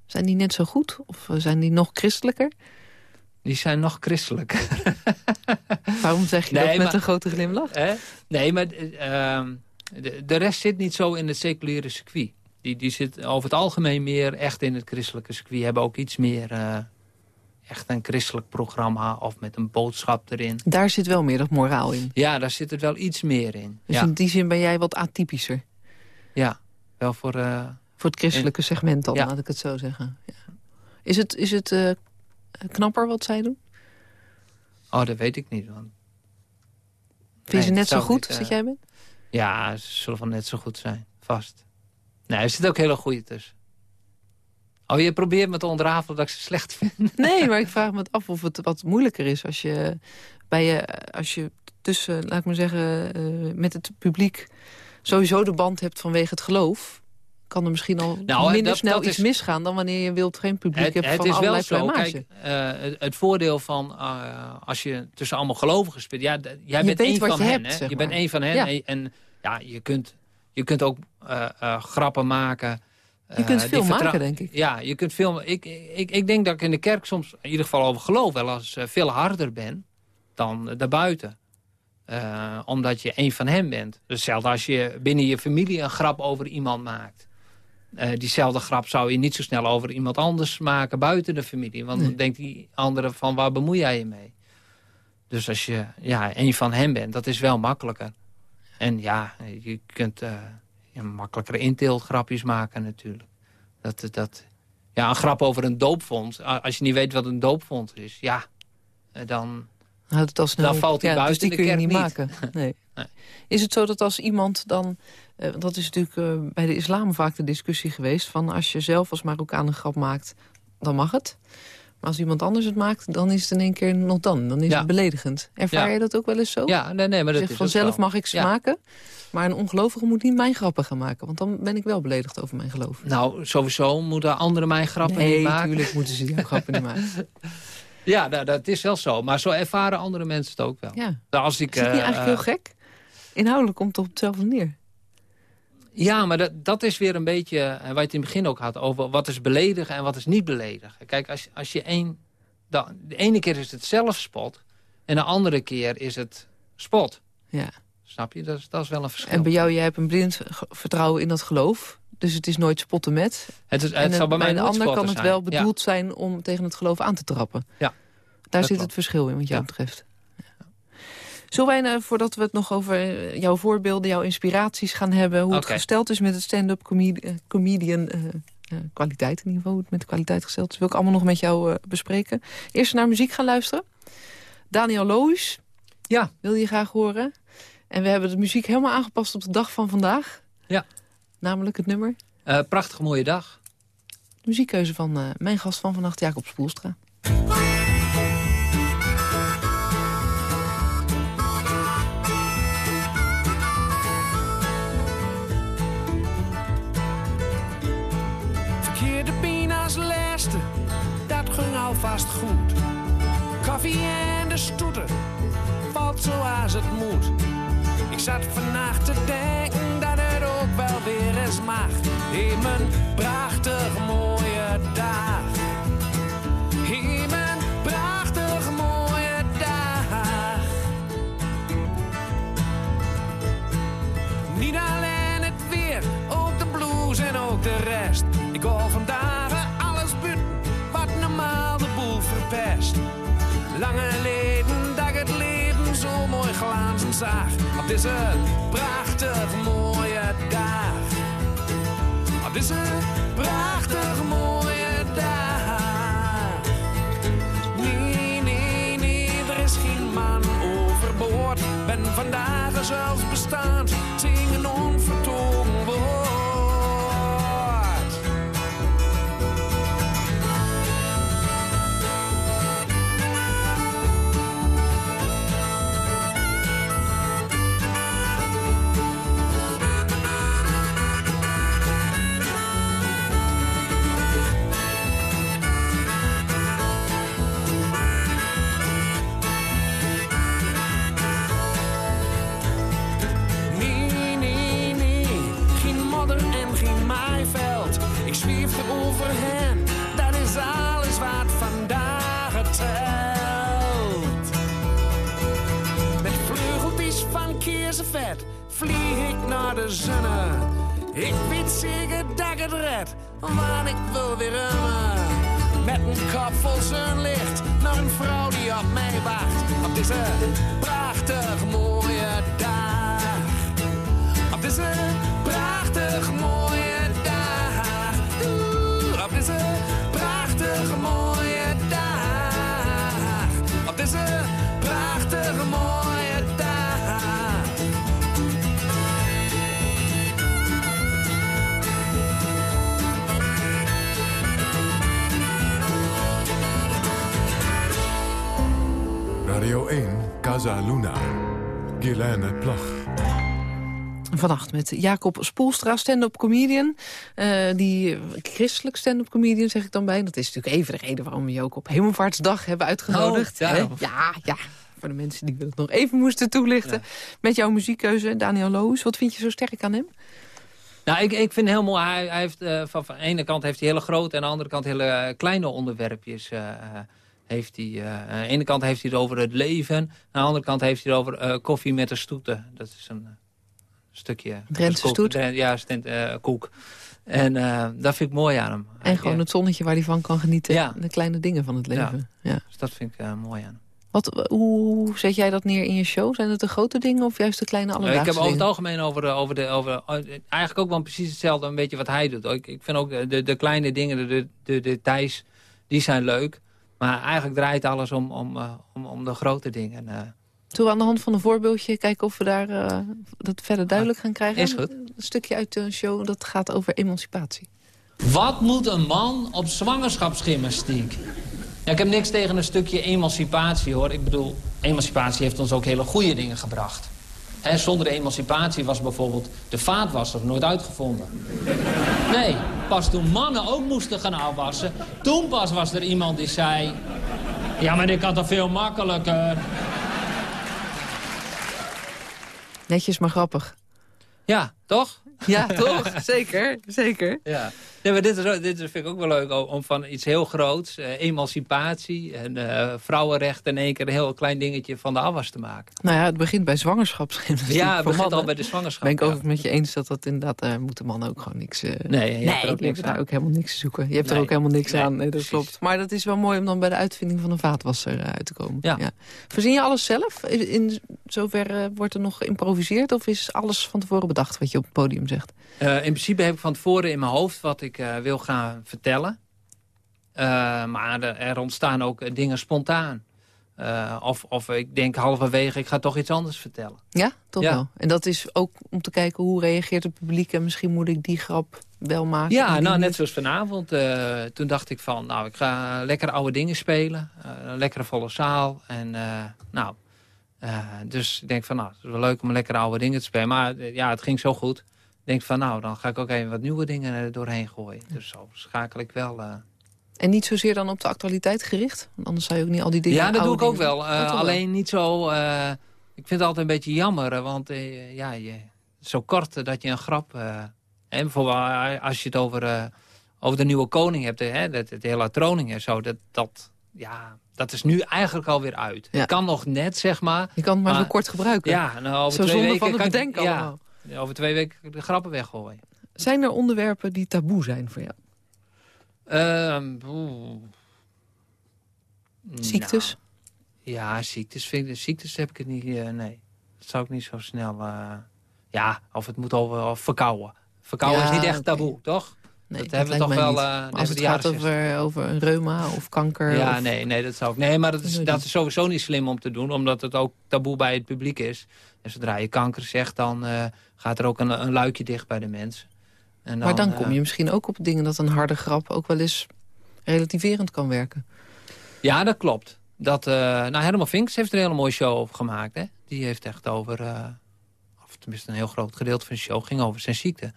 zijn die net zo goed? Of zijn die nog christelijker? Die zijn nog christelijker. Waarom zeg je dat met een grote glimlach? Hè? Nee, maar uh, de, de, rest zit niet zo in het seculiere circuit. Die, die zit over het algemeen meer echt in het christelijke circuit. Hebben ook iets meer... Uh, echt een christelijk programma of met een boodschap erin. Daar zit wel meer dat moraal in. Ja, daar zit het wel iets meer in. Dus ja. in die zin ben jij wat atypischer? Ja, wel voor... Uh, voor het christelijke segment dan, ja. laat ik het zo zeggen. Ja. Is het, is het uh, knapper wat zij doen? Oh, dat weet ik niet. Want... Vind je nee, ze net zo goed niet, als jij bent? Ja, ze zullen wel net zo goed zijn, vast. Nee, er zit ook hele goede tussen. Oh, je probeert me te ontrafelen dat ik ze slecht vind? Nee, maar ik vraag me af of het wat moeilijker is als je, bij je, als je tussen, laat ik maar zeggen, uh, met het publiek sowieso de band hebt vanwege het geloof. Kan er misschien al nou, minder dat, snel dat iets is, misgaan dan wanneer je wilt geen publiek het, hebt het van is allerlei wel zo. Kijk, uh, het, het, voordeel van uh, als je tussen allemaal gelovigen speelt. Ja, jij bent één van hen. Hebt, hè? Je bent één van hen. Ja. En, ja, je kunt, je kunt ook grappen maken je kunt veel maken, denk ik. Ja, je kunt veel... Ik, ik, ik denk dat ik in de kerk soms, in ieder geval over geloof... wel eens veel harder ben dan daarbuiten. Uh, omdat je een van hen bent. Dus hetzelfde als je binnen je familie een grap over iemand maakt. Uh, diezelfde grap zou je niet zo snel over iemand anders maken buiten de familie. Want nee. dan denkt die andere van waar bemoei jij je mee? Dus als je ja, een van hen bent, dat is wel makkelijker. En ja, je kunt ja, makkelijker inteeltgrapjes maken natuurlijk. Dat, dat, ja, een grap over een doopvond. Als je niet weet wat een doopvond is, ja, eh, dan, nou, het al snel, dan valt hij ja, buiten dus die de kun je niet, maken. Nee. nee. Is het zo dat als iemand dan... Uh, dat is natuurlijk uh, bij de islam vaak de discussie geweest... van als je zelf als Marokkaan een grap maakt, dan mag het. Maar als iemand anders het maakt, dan is het in één keer nog dan. Dan is Ja. het beledigend. Ervaar Ja. je dat ook wel eens zo? Ja, nee, nee, maar dat Zeg, is vanzelf mag ik ze Ja. maken. Maar een ongelovige moet niet mijn grappen gaan maken. Want dan ben ik wel beledigd over mijn geloof. Nou, sowieso moeten anderen mijn grappen nee, niet maken. natuurlijk moeten ze jouw grappen niet maken. Ja, nou, dat is wel zo. Maar zo ervaren andere mensen het ook wel. Ja. Nou, Als ik, Is het niet eh, eigenlijk heel gek? Inhoudelijk komt het op hetzelfde neer. Ja, maar dat, dat is weer een beetje, en waar je het in het begin ook had... over wat is beledigen en wat is niet beledigen. Kijk, als, als je één... De, de ene keer is het zelfspot... en de andere keer is het spot. Ja. Snap je? Dat is, dat is wel een verschil. En bij jou, jij hebt een blind vertrouwen in dat geloof. Dus het is nooit spotten met. het is, en het zal bij mij de ander kan het zijn. wel bedoeld zijn om tegen het geloof aan te trappen. Ja, Daar zit klopt. het verschil in wat jou Ja. betreft. Zullen wij, nou, voordat we het nog over eh, jouw voorbeelden, jouw inspiraties gaan hebben... hoe het gesteld is met het stand-up comedi eh, comedian... eh, eh, kwaliteit in ieder geval, hoe het met de kwaliteit gesteld is... wil ik allemaal nog met jou eh, bespreken. Eerst naar muziek gaan luisteren. Daniel Loos Ja, wil je graag horen. En we hebben de muziek helemaal aangepast op de dag van vandaag. Ja. Namelijk het nummer. eh, prachtige mooie dag. De muziekkeuze van eh, mijn gast van vannacht, Jacob Spoelstra. Dat ging alvast goed. Koffie en de stoeten, valt zoals het moet. Ik zat vannacht te denken glazen zag. Op deze prachtig mooie dag. Op deze prachtig mooie dag. Nee, nee, nee, er is geen man overboord. Ben vandaag zelfs bestaand, naar de zonne. Ik weet zeker dat ik het red, want ik wil weer remmen. Met een kop vol zonlicht naar een vrouw die op mij wacht. Op deze prachtig mooie dag. Op deze Casa Luna. Guilaine Plag. Vannacht met Jacob Spoelstra, stand-up comedian. Eh, die christelijk stand-up comedian, zeg ik dan bij. Dat is natuurlijk even de reden waarom we je ook op Hemelvaartsdag hebben uitgenodigd. Oh, ja, ja. Voor de mensen die het nog even moesten toelichten. Met jouw muziekkeuze, Daniel Loos. Wat vind je zo sterk aan hem? Nou, ik, ik vind heel mooi. Hij, hij heeft, eh, van, van de ene kant heeft hij hele grote... en aan de andere kant hele eh, kleine onderwerpjes. eh, eh, heeft hij, eh, aan de ene kant heeft hij het over het leven. Aan de andere kant heeft hij het over eh, koffie met de stoeten. Dat is een eh, stukje... Drentse koek. stoet? Ja, stent, koek. En dat vind ik mooi aan hem. En gewoon Ja, het zonnetje waar hij van kan genieten. Ja. De kleine dingen van het leven. Ja. dus dat vind ik mooi aan hem. Wat, hoe zet jij dat neer in je show? Zijn het de grote dingen of juist de kleine alledaagse ik heb over het algemeen over, de, over, de, over eigenlijk ook wel precies hetzelfde een beetje wat hij doet. Ik, ik vind ook de, de, de kleine dingen, de, de, de details, die zijn leuk. Maar eigenlijk draait alles om, om, eh, om, om de grote dingen. eh. Zullen we aan de hand van een voorbeeldje kijken of we daar eh, dat verder duidelijk gaan krijgen? Is goed. Een stukje uit de show dat gaat over emancipatie. Wat moet een man op zwangerschapsgymnastiek? Ja, ik heb niks tegen een stukje emancipatie, hoor. Ik bedoel, emancipatie heeft ons ook hele goede dingen gebracht. Hè, zonder emancipatie was bijvoorbeeld de vaatwasser nooit uitgevonden. Nee, pas toen mannen ook moesten gaan afwassen... toen pas was er iemand die zei... Ja, maar ik had dat veel makkelijker. Netjes maar grappig. Ja, toch? Ja, toch? zeker, zeker. Ja. Nee, maar dit, is, dit vind ik ook wel leuk, om van iets heel groots, eh, emancipatie en eh, vrouwenrecht... in één keer een heel klein dingetje van de afwas te maken. Nou ja, het begint bij zwangerschapsgymnastiek. Ja, het begint mannen. al bij de zwangerschap. Ben ik ja. ook met je eens dat dat inderdaad... daar moeten mannen ook gewoon niks... eh, Nee, je hebt er ook niks daar ook helemaal niks te zoeken. Je hebt er Nee. ook helemaal niks Nee, aan. Nee, dat klopt. Maar dat is wel mooi om dan bij de uitvinding van een vaatwasser eh, uit te komen. Ja. Voorzien je alles zelf? In, zover eh, wordt er nog geïmproviseerd? Of is alles van tevoren bedacht wat je op het podium zegt? Eh, in principe heb ik van tevoren in mijn hoofd wat ik eh, wil gaan vertellen. Eh, maar er, ontstaan ook eh, dingen spontaan. Of, of ik denk halverwege, ik ga toch iets anders vertellen. Ja, toch Ja. wel. En dat is ook om te kijken hoe reageert het publiek... en misschien moet ik die grap wel maken. en Ja, nou net zoals vanavond. toen dacht ik van, nou, ik ga lekker oude dingen spelen. Eh, een lekkere volle zaal. En nou, dus ik denk van, nou, het is wel leuk om lekkere oude dingen te spelen. Maar ja, het ging zo goed. Denk van, nou, dan ga ik ook even wat nieuwe dingen er doorheen gooien. Dus zo schakel ik wel... eh, En niet zozeer dan op de actualiteit gericht? Want anders zou je ook niet al die dingen... Ja, dat doe ik ook wel. Eh, alleen niet zo... eh, ik vind het altijd een beetje jammer, eh, want eh, ja, je, zo kort eh, dat je een grap... eh, en bijvoorbeeld eh, als je het over, eh, over de nieuwe koning hebt, eh, hè, dat, het hele troning en zo, dat, dat, ja, dat is nu eigenlijk alweer uit. Ja. Kan nog net, zeg maar. Je kan het maar, Maar- zo kort gebruiken. Ja, nou, over Zo twee weken van het kan bedenken ja, allemaal. Over twee weken de grappen weggooien. Zijn er onderwerpen die taboe zijn voor jou? Ehm, oeh. Ziektes? Nou, ja, ziektes, vind ik, ziektes heb ik het niet, eh, nee. Dat zou ik niet zo snel... eh, ja, of het moet over of verkouden. Verkouden Ja, is niet echt taboe, toch? Nee, dat hebben we toch wel... eh, als het gaat 60. over, over een reuma of kanker... Ja, of- nee, nee, dat zou ik... Nee, maar dat is, Nee, dat is sowieso niet slim om te doen, omdat het ook taboe bij het publiek is. En zodra je kanker zegt, dan eh, gaat er ook een, een luikje dicht bij de mensen. En maar dan eh, kom je misschien ook op dingen dat een harde grap ook wel eens relativerend kan werken. Ja, dat klopt. Dat, eh, nou, Herman Vinks heeft er een hele mooie show over gemaakt. Hè? Die heeft echt over, eh, of tenminste een heel groot gedeelte van de show, ging over zijn ziekte.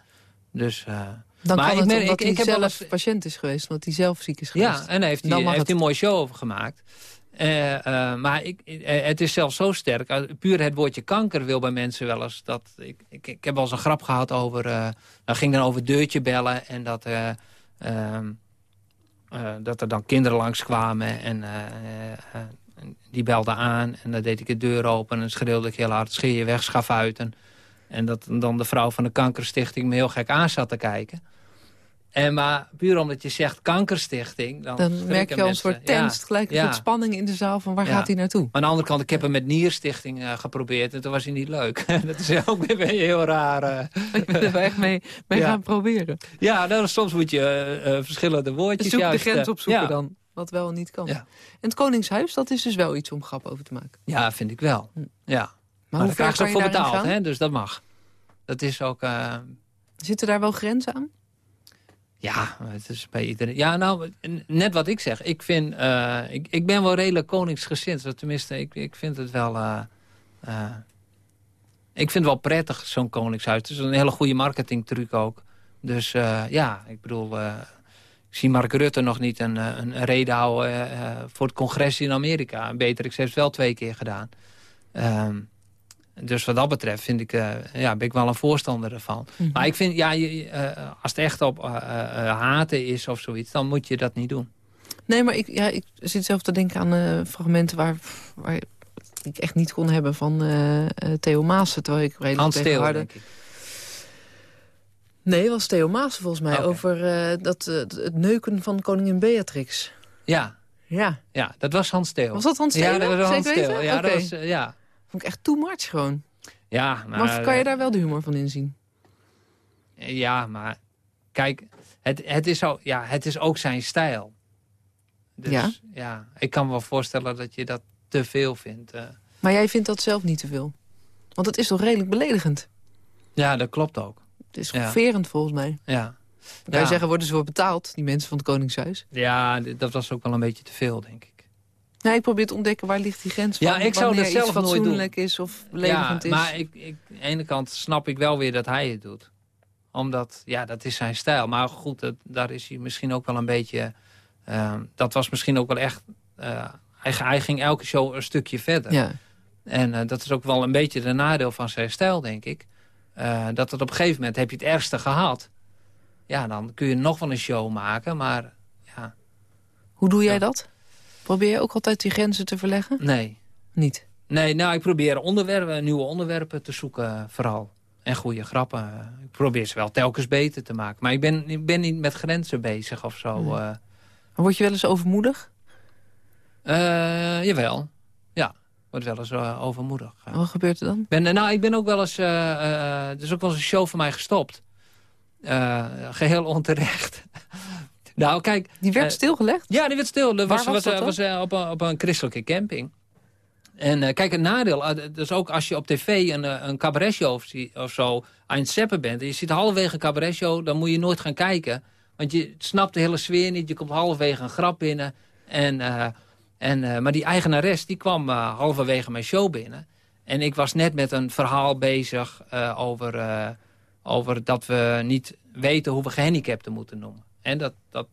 Dus, eh, Dan Maar kan ik het merk- omdat ik- hij zelf patiënt is geweest, omdat hij zelf ziek is geweest. ja, en daar heeft hij, heeft het. een mooie show over gemaakt. Eh, eh, maar ik, eh, het is zelfs zo sterk. puur het woordje kanker wil bij mensen wel eens. Dat, ik, ik, ik heb wel eens een grap gehad over... dat ging dan over deurtje bellen. En dat, eh, ehm, eh, dat er dan kinderen langskwamen. En die belden aan. En dan deed ik de deur open. En schreeuwde ik heel hard. Scheer je weg, schafuiten. En dat dan de vrouw van de kankerstichting me heel gek aan zat te kijken. En maar puur omdat je zegt kankerstichting... Dan, Dan merk je al een soort tens, Ja, gelijk een ja. soort spanning in de zaal van waar Ja. gaat hij naartoe? Aan de andere kant, ik heb hem met Nierstichting eh, geprobeerd... en toen was hij niet leuk. dat is ook weer heel raar. eh. Ik wil er echt mee, gaan proberen. Ja, nou, soms moet je eh, eh, verschillende woordjes Zoek de juist... grens eh, opzoeken dan, wat wel en niet kan. En het Koningshuis, dat is dus wel iets om grap over te maken. Ja, vind ik wel. Hm. Ja. Maar, Maar, hoe daar krijg je ook voor betaald, hè? dus dat mag. Dat is ook... eh, Zitten daar wel grenzen aan? Ja, het is bij iedereen. Ja, nou, net wat ik zeg. Ik, vind, eh, ik, ik ben wel redelijk koningsgezind. Tenminste, ik, ik vind het wel... eh, eh, ik vind het wel prettig, zo'n koningshuis. Het is een hele goede marketingtruc ook. Dus ja, ik bedoel... ik zie Mark Rutte nog niet een, een, reden houden voor het congres in Amerika. Beatrix heeft het wel twee keer gedaan. Ehm, dus wat dat betreft vind ik, eh, ja, ben ik wel een voorstander ervan. Mhm. Maar ik vind, ja, je, eh, als het echt op eh, haten is of zoiets... dan moet je dat niet doen. Nee, maar ik, ja, ik zit zelf te denken aan fragmenten waar, waar ik echt niet kon hebben van Theo Maassen. Terwijl ik redelijk Hans Theo, harde- denk ik. Nee, was Theo Maassen volgens mij. Over dat, het neuken van koningin Beatrix. Ja, Ja. ja, dat was Hans Theo. Was dat Hans Ja, Theo? dat was Hans Theo. Ja, dat was, ja. Vond ik echt too much gewoon. Ja, maar, Maar kan je eh, daar wel de humor van inzien? Ja, maar kijk, het, het, is ook, ja, het is ook zijn stijl. Dus Ja? ja, ik kan me wel voorstellen dat je dat te veel vindt. eh. Maar jij vindt dat zelf niet te veel? Want het is toch redelijk beledigend? ja, dat klopt ook. Het is Ja. verend volgens mij. Ja. Dan kan je zeggen, worden ze wel betaald, die mensen van het Koningshuis? Ja, dat was ook wel een beetje te veel, denk ik. Nee, ik probeer te ontdekken, waar ligt die grens van? Ja, ik zou dat zelf nooit doen. is of beledigend ja, is. maar ik, ik, aan de ene kant snap ik wel weer dat hij het doet. Omdat, ja, dat is zijn stijl. Maar goed, dat, daar is hij misschien ook wel een beetje... eh, dat was misschien ook wel echt... eh, hij, hij ging elke show een stukje verder. Ja. En eh, dat is ook wel een beetje de nadeel van zijn stijl, denk ik. Eh, dat het op een gegeven moment heb je het ergste gehad. Ja, dan kun je nog wel een show maken, maar ja, Hoe doe jij dat? Probeer je ook altijd die grenzen te verleggen? nee. Niet. Nee, nou, ik probeer onderwerpen, nieuwe onderwerpen te zoeken vooral. En goede grappen. Ik probeer ze wel telkens beter te maken. Maar ik ben, ik ben niet met grenzen bezig of zo. Nee. eh. Maar word je wel eens overmoedig? Eh, jawel. Ja, wordt wel eens eh, overmoedig. Wat gebeurt er dan? Ben, eh, nou, ik ben ook wel eens... eh, eh, er is ook wel eens een show van mij gestopt. Eh, geheel onterecht. Nou, kijk... Die werd eh, stilgelegd? Ja, die werd stil. Dat Waar was, was was, dat eh, was eh, op, een, op een christelijke camping. En kijk, het nadeel, dus ook als je op tv een, een cabaretshow of, of zo aan het zeppen bent... en je ziet halverwege een cabaretshow, dan moet je nooit gaan kijken. Want je snapt de hele sfeer niet, je komt halverwege een grap binnen. En, en, maar die eigenares, die kwam halverwege mijn show binnen. En ik was net met een verhaal bezig over, over dat we niet weten hoe we gehandicapten moeten noemen. En dat, dat,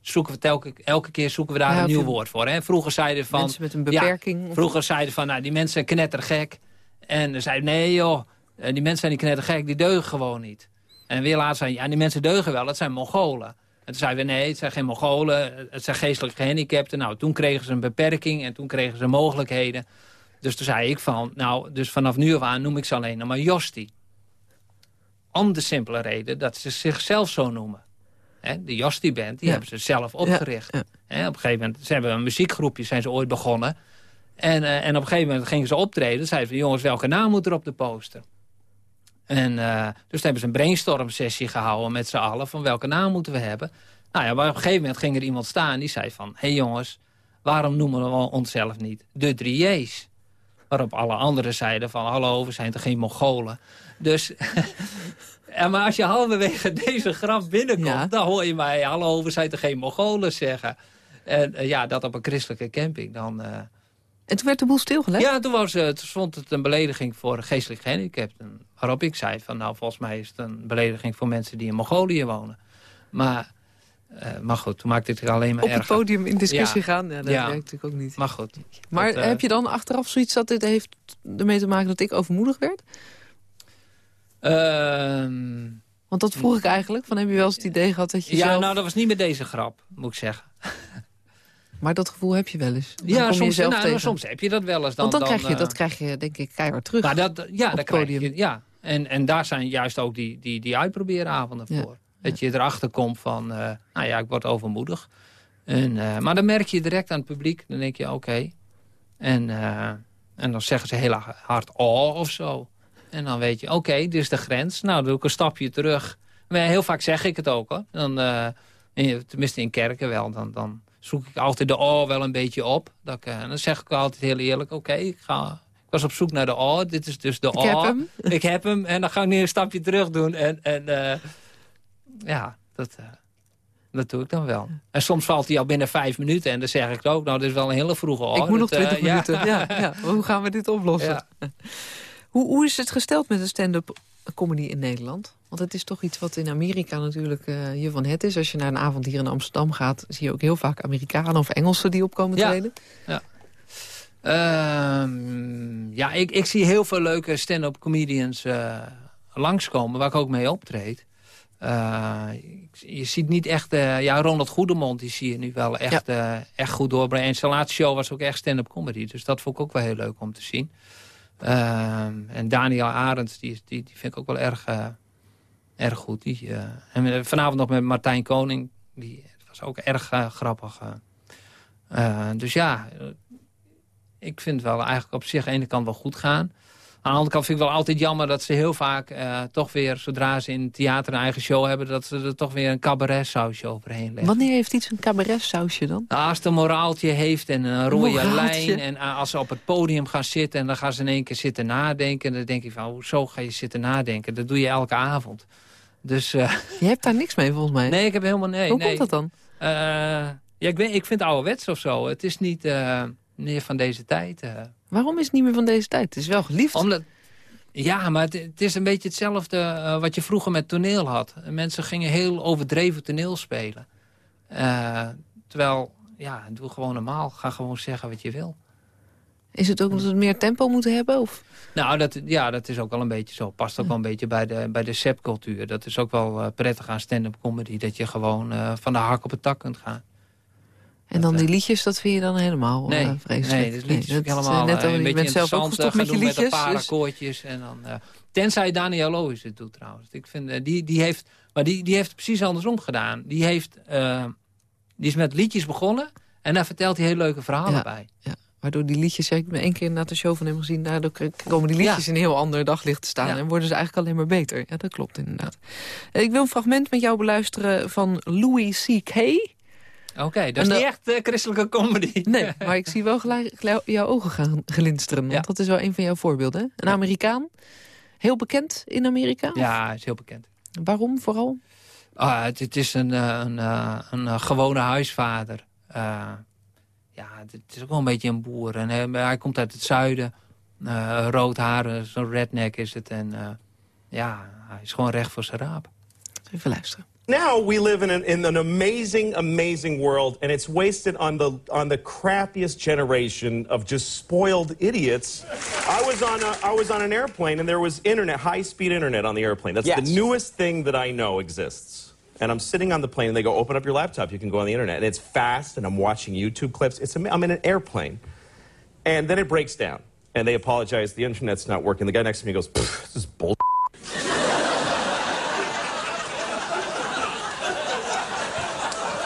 zoeken we telke, elke keer zoeken we daar Ja, een nieuw woord voor. Hè? Vroeger zeiden van... Mensen met een beperking? Vroeger zeiden van, nou, die mensen zijn knettergek. En dan zeiden nee joh, eh, die mensen zijn niet knettergek, die deugen gewoon niet. En weer later zeiden, ja, die mensen deugen wel, dat zijn Mongolen. En toen zeiden we, nee, het zijn geen Mongolen, het zijn geestelijk gehandicapten. Nou, toen kregen ze een beperking en toen kregen ze mogelijkheden. Dus toen zei ik van, nou, dus vanaf nu af aan noem ik ze alleen nog maar Josti. Om de simpele reden dat ze zichzelf zo noemen. Hè, de Josti-band, die Ja. hebben ze zelf opgericht. Hè, op een gegeven moment, ze hebben een muziekgroepje, zijn ze ooit begonnen. En, eh, en op een gegeven moment gingen ze optreden. Zeiden ze, jongens, welke naam moet er op de poster? En eh, dus toen hebben ze een brainstorm sessie gehouden met z'n allen... van welke naam moeten we hebben. Nou ja, maar op een gegeven moment ging er iemand staan die zei van... hé hey jongens, waarom noemen we onszelf niet de drie J's? Waarop alle anderen zeiden van... hallo, we zijn toch geen Mongolen? Dus... Ja, maar als je halverwege deze grap binnenkomt... Ja. dan hoor je mij, hallo, we zijn toch geen Mongolen zeggen. En eh, ja, dat op een christelijke camping dan... eh, En toen werd de boel stilgelegd? ja, toen, was, eh, toen stond het een belediging voor geestelijk gehandicapten. Waarop ik zei van, nou, volgens mij is het een belediging voor mensen die in Mongolië wonen. Maar, eh, maar goed, toen maakte het er alleen maar Op het podium in discussie Ja. gaan? Ja, dat Ja. werkt natuurlijk ook niet. Maar goed. Maar dat, eh, heb je dan achteraf zoiets dat dit heeft ermee te maken dat ik overmoedig werd? Ehm, Want dat vroeg ik eigenlijk. Van, heb je wel eens het idee gehad dat je ja, zelf... nou, dat was niet met deze grap, moet ik zeggen. Maar dat gevoel heb je wel eens. Dan ja, soms, nou, soms heb je dat wel eens. Dan, Want dan, krijg je, eh, dat krijg je denk ik keihard terug. Maar dat, ja, dat krijg je. Ja. En, en daar zijn juist ook die, die, die uitprobeeravonden Ja. voor. Dat je erachter komt van, eh, nou ja, ik word overmoedig. En, eh, maar dan merk je direct aan het publiek. Dan denk je, oké. En, eh, en dan zeggen ze heel hard, oh, of zo. En dan weet je, oké, dit is de grens. Nou, dan doe ik een stapje terug. Maar heel vaak zeg ik het ook, hoor. Dan, eh, in- tenminste in kerken wel. Dan, dan zoek ik altijd de oh wel een beetje op. Dat ik, eh, en dan zeg ik altijd heel eerlijk, oké, ik ga... Ik was op zoek naar de oh, dit is dus de ik oh. heb hem. Ik heb hem en dan ga ik nu een stapje terug doen. En, en eh, ja, dat, dat doe ik dan wel. En soms valt hij al binnen vijf minuten. En dan zeg ik ook, nou, dit is wel een hele vroege oh. ik moet nog dat, 20 ja. minuten. Ja. Ja, Hoe gaan we dit oplossen? Ja. Hoe, hoe is het gesteld met de stand-up comedy in Nederland? Want het is toch iets wat in Amerika natuurlijk eh je van het is. Als je naar een avond hier in Amsterdam gaat... zie je ook heel vaak Amerikanen of Engelsen die opkomen Ja. treden. Ehm, ja, ik, ik zie heel veel leuke stand-up comedians eh, langskomen, waar ik ook mee optreed. Eh, je ziet niet echt... eh, ja, Ronald Goedemond, die zie je nu wel echt, eh, echt goed doorbrengen. En zijn laatste show was ook echt stand-up comedy. Dus dat vond ik ook wel heel leuk om te zien. Ehm, en Daniel Arends, die, die, die vind ik ook wel erg, eh, erg goed. Die, eh, en eh, vanavond nog met Martijn Koning. Die was ook erg grappig. dus ja, ik vind het wel eigenlijk op zich aan de ene kant wel goed gaan. Aan de andere kant vind ik wel altijd jammer dat ze heel vaak eh, toch weer... zodra ze in het theater een eigen show hebben... dat ze er toch weer een cabaret sausje overheen leggen. Wanneer heeft iets een cabaret-sausje dan? Nou, als het een moraaltje heeft en een rode moraaltje. lijn... en uh, als ze op het podium gaan zitten en dan gaan ze in één keer zitten nadenken... dan denk ik van, hoezo ga je zitten nadenken? Dat doe je elke avond. Dus eh, Je hebt daar niks mee volgens mij. nee, ik heb helemaal... Nee, Hoe nee. komt dat dan? Eh, ja, ik, weet, ik vind het ouderwets of zo. Het is niet eh, meer van deze tijd. Waarom is het niet meer van deze tijd? Het is wel geliefd. Omdat, ja, maar het, het is een beetje hetzelfde eh, wat je vroeger met toneel had. Mensen gingen heel overdreven toneel spelen. Eh, terwijl, ja, doe gewoon normaal. Ga gewoon zeggen wat je wil. Is het ook omdat we meer tempo moeten hebben? Of? Nou, dat, ja, dat is ook wel een beetje zo. Past ook wel een beetje bij de, bij de sepcultuur. Dat is ook wel eh, prettig aan stand-up comedy. Dat je gewoon van de hak op het tak kunt gaan. En dan die liedjes, dat vind je dan helemaal Nee, eh, vreselijk? nee, dat liedjes dat ook is, helemaal eh, net eh, al, een je beetje bent zelf ook gestopt met eh, je liedjes. Met een paar dus- akkoordjes. En dan, eh, tenzij Daniel Loos het doet trouwens. Ik vind, eh, die, die heeft, maar die, die heeft het precies andersom gedaan. Die, heeft, eh, die is met liedjes begonnen. En daar vertelt hij heel leuke verhalen Ja. bij. ja, waardoor die liedjes, ik ben één keer na de show van hem gezien... daardoor komen die liedjes in een heel ander daglicht te staan... Ja. en worden ze eigenlijk alleen maar beter. Ja, dat klopt inderdaad. Eh, Ik wil een fragment met jou beluisteren van Louis C.K. Oké, dat En is de- niet echt eh, christelijke comedy. Nee, maar ik zie wel gelijk jouw ogen gaan glinsteren. Want Ja. dat is wel een van jouw voorbeelden. Een Amerikaan, heel bekend in Amerika. Ja, hij is heel bekend. Waarom vooral? Ah, het, het is een, eh, een, eh, een, gewone huisvader. Ja, het, is ook wel een beetje een boer. En hij, hij komt uit het zuiden. Rood haar, zo'n redneck is het. En ja, hij is gewoon recht voor zijn raap. Even luisteren. Now we live in an, in an amazing, amazing world, and it's wasted on the on the crappiest generation of just spoiled idiots. I was on a, I was on an airplane, and there was internet, high-speed internet on the airplane. That's the newest thing that I know exists. And I'm sitting on the plane, and they go, "Open up your laptop. You can go on the internet." And it's fast, and I'm watching YouTube clips. It's I'm in an airplane, and then it breaks down, and they apologize. The internet's not working. The guy next to me goes, "This is bull."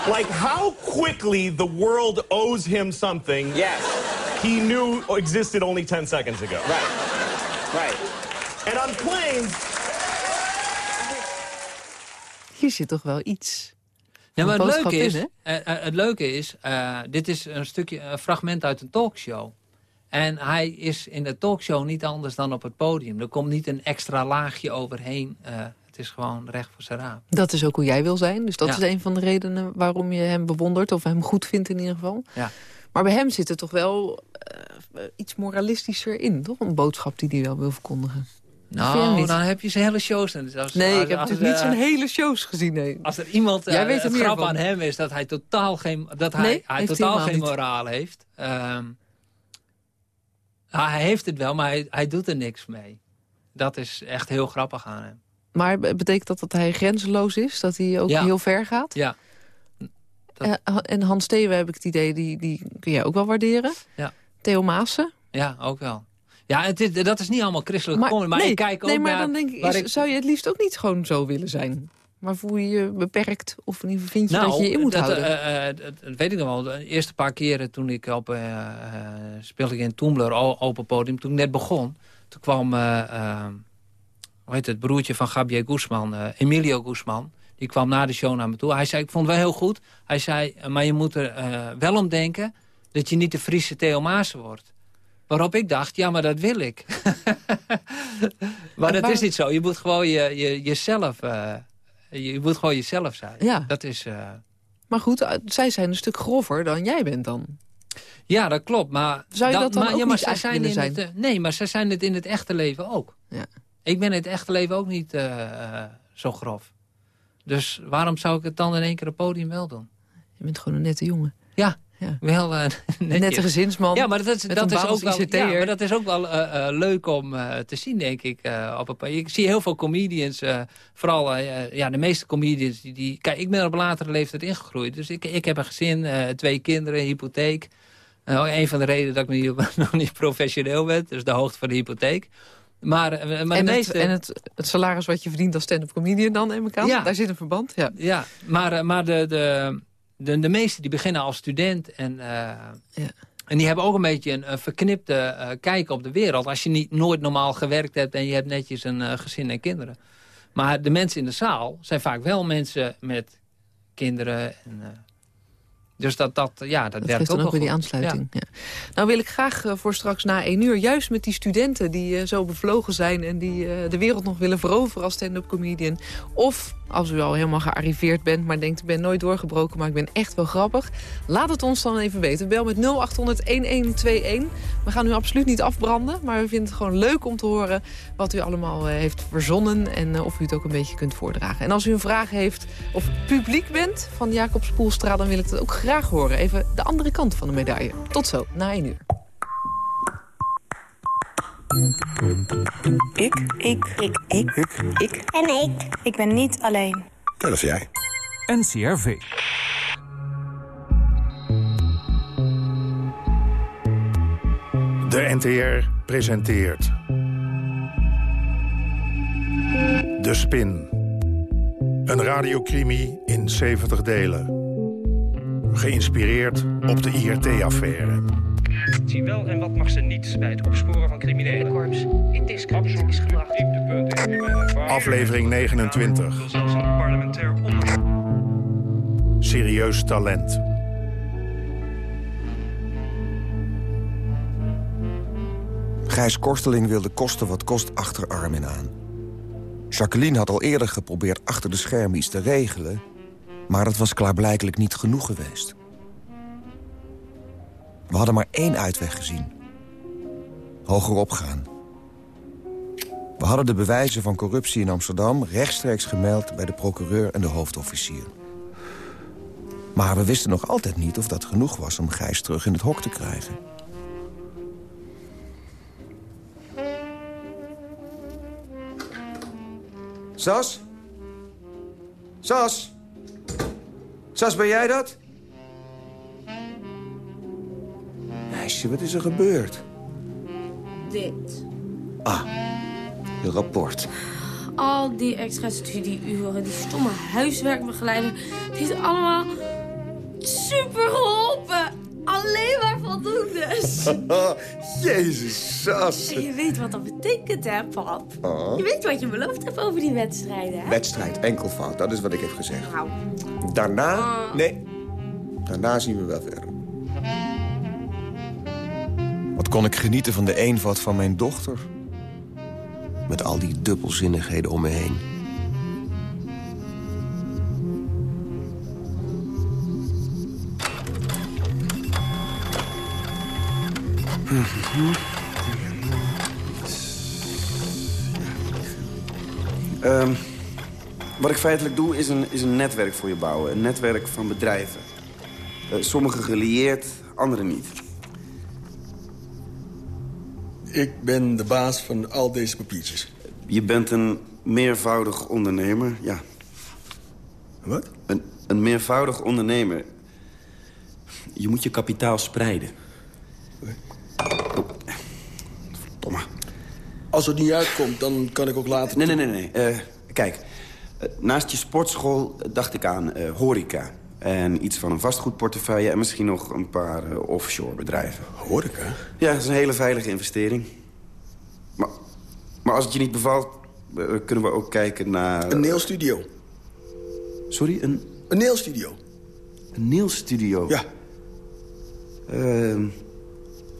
Like how quickly the world owes him something Yes. he knew existed only 10 seconds ago. Right. Right. And on planes, Hier zit toch wel iets. Ja, maar Een het boodschap leuke is, in, eh, eh, het leuke is eh, dit is een stukje, een fragment uit een talkshow. En hij is in de talkshow niet anders dan op het podium. Er komt niet een extra laagje overheen. Eh, het is gewoon recht voor zijn raap. Dat is ook hoe jij wil zijn. Dus dat Ja. is een van de redenen waarom je hem bewondert. Of hem goed vindt in ieder geval. Ja. Maar bij hem zit er toch wel eh, iets moralistischer in. Toch een boodschap die hij wel wil verkondigen. Nou, dan heb je zijn hele shows. En als- Nee, ik heb als, natuurlijk niet eh, zijn hele shows gezien. Nee. Als er iemand, Jij eh, weet het grap van. aan hem is dat hij totaal geen, dat hij, Nee, hij totaal geen niet. moraal heeft. Ja, hij heeft het wel, maar hij, hij doet er niks mee. Dat is echt heel grappig aan hem. Maar be- betekent dat dat hij grenzeloos is? Dat hij ook Ja. heel ver gaat? Ja, Dat- Eh, en Hans Theeuwen heb ik het idee, die, die kun jij ook wel waarderen. Ja. Theo Maassen. ja ook wel. Ja, het is, dat is niet allemaal christelijk Maar, comedy, maar nee, ik kijk ook nee, maar naar... dan denk ik, waar is- ik- zou je het liefst ook niet gewoon zo willen zijn? Maar voel je je beperkt of in ieder geval vind je nou, dat je je in moet dat, houden? eh, dat, dat weet ik nog wel. De eerste paar keren toen ik op... eh, speelde ik in Toembler, o- open podium. Toen ik net begon, toen kwam... hoe heet het, broertje van Gabriel Guzman, eh, Emilio Guzman. Die kwam na de show naar me toe. Hij zei, ik vond het wel heel goed. Hij zei, eh, maar je moet er eh, wel om denken... dat je niet de Friese Theo Maassen wordt. Waarop ik dacht, ja, maar dat wil ik. maar dat is niet zo. Je moet gewoon je, je, jezelf... je moet gewoon jezelf zijn. Ja. Dat is... Maar goed, zij zijn een stuk grover dan jij bent dan. ja, dat klopt. Maar Zou je dat dan maar, ook ja, maar niet zij zijn in het, Nee, maar zij zijn het in het echte leven ook. Ja. Ik ben in het echte leven ook niet eh, eh, zo grof. Dus waarom zou ik het dan in één keer op podium wel doen? Je bent gewoon een nette jongen. Ja, Ja. wel eh, Een nette gezinsman. Ja, maar dat, is- dat, is ook wel, ja, maar dat is ook wel leuk om te zien, denk ik. op een, ik zie heel veel comedians, vooral ja, de meeste comedians... Die, die, kijk, ik ben op latere leeftijd ingegroeid. Dus ik, ik heb een gezin, twee kinderen, hypotheek. Uh, een van de redenen dat ik nog niet professioneel ben. Dus de hoogte van de hypotheek. Maar, eh, en het, en het, het salaris wat je verdient als stand-up comedian dan, neem ik aan. Ja. Daar zit een verband, ja. Ja, maar, eh, maar de, de, de, de meesten die beginnen als student. En, eh, Ja. en die hebben ook een beetje een, een verknipte kijk op de wereld. Als je niet nooit normaal gewerkt hebt en je hebt netjes een gezin en kinderen. Maar de mensen in de zaal zijn vaak wel mensen met kinderen. En, Dus dat, dat, ja, dat, Dat werkt ook ook wel weer die aansluiting. Ja. Nou wil ik graag eh, voor straks na één uur... juist met die studenten die eh, zo bevlogen zijn... en die eh, de wereld nog willen veroveren als stand-up comedian. Of als u al helemaal gearriveerd bent... maar denkt ik ben nooit doorgebroken, maar ik ben echt wel grappig. Laat het ons dan even weten. Bel met 0800-1121. We gaan u absoluut niet afbranden... maar we vinden het gewoon leuk om te horen... wat u allemaal heeft verzonnen... en of u het ook een beetje kunt voordragen. En als u een vraag heeft of publiek bent van Jacob Spoelstra... dan wil ik het ook graag horen. Even de andere kant van de medaille. Tot zo, na één uur. Ik. Ik. Ik. Ik. Ik. En ik. Ik ben niet alleen. Dat is jij. NCRV. De NTR presenteert... De Spin. Een radiocrimi in 70 delen. Geïnspireerd op de IRT-affaire. Zie wel en wat mag ze niet bij het opsporen van criminelen. korps is ervaring. Aflevering 29. Zelfs een parlementair onderzoek. Serieus talent. Gijs Korsteling wilde kosten wat kost achter Armin aan. Jacqueline had al eerder geprobeerd achter de schermen iets te regelen... maar dat was klaarblijkelijk niet genoeg geweest. We hadden maar één uitweg gezien. Hogerop gaan. We hadden de bewijzen van corruptie in Amsterdam... rechtstreeks gemeld bij de procureur en de hoofdofficier. Maar we wisten nog altijd niet of dat genoeg was... om Gijs terug in het hok te krijgen. Sas? Sas? Sas, ben jij dat? Meisje, wat is er gebeurd? Dit. Ah, je rapport. Al die extra studieuren, die stomme huiswerkbegeleider. Die is allemaal super geholpen. Alleen maar voldoende. Jezus, Sas. Je weet wat dat betekent, hè, pap? Oh. Je weet wat je beloofd hebt over die wedstrijden, hè? Wedstrijd, enkelvoud, dat is wat ik heb gezegd. Nou, Daarna, nee, daarna zien we wel verder. Wat kon ik genieten van de eenvoud van mijn dochter? Met al die dubbelzinnigheden om me heen. Ehm, wat ik feitelijk doe, is een, is een netwerk voor je bouwen. Een netwerk van bedrijven. Eh, sommige gelieerd, andere niet. Ik ben de baas van al deze papiertjes. Je bent een meervoudig ondernemer, ja. Wat? Een, een meervoudig ondernemer. Je moet je kapitaal spreiden. Als het niet uitkomt, dan kan ik ook later... Nee, nee, nee. nee. Eh, kijk, eh, naast je sportschool eh, dacht ik aan eh, horeca. En iets van een vastgoedportefeuille en misschien nog een paar offshore bedrijven. Horeca? Ja, dat is een hele veilige investering. Maar, maar als het je niet bevalt, kunnen we ook kijken naar... Een nailstudio. Sorry, een... Een nailstudio. Een nailstudio? Ja. Ehm,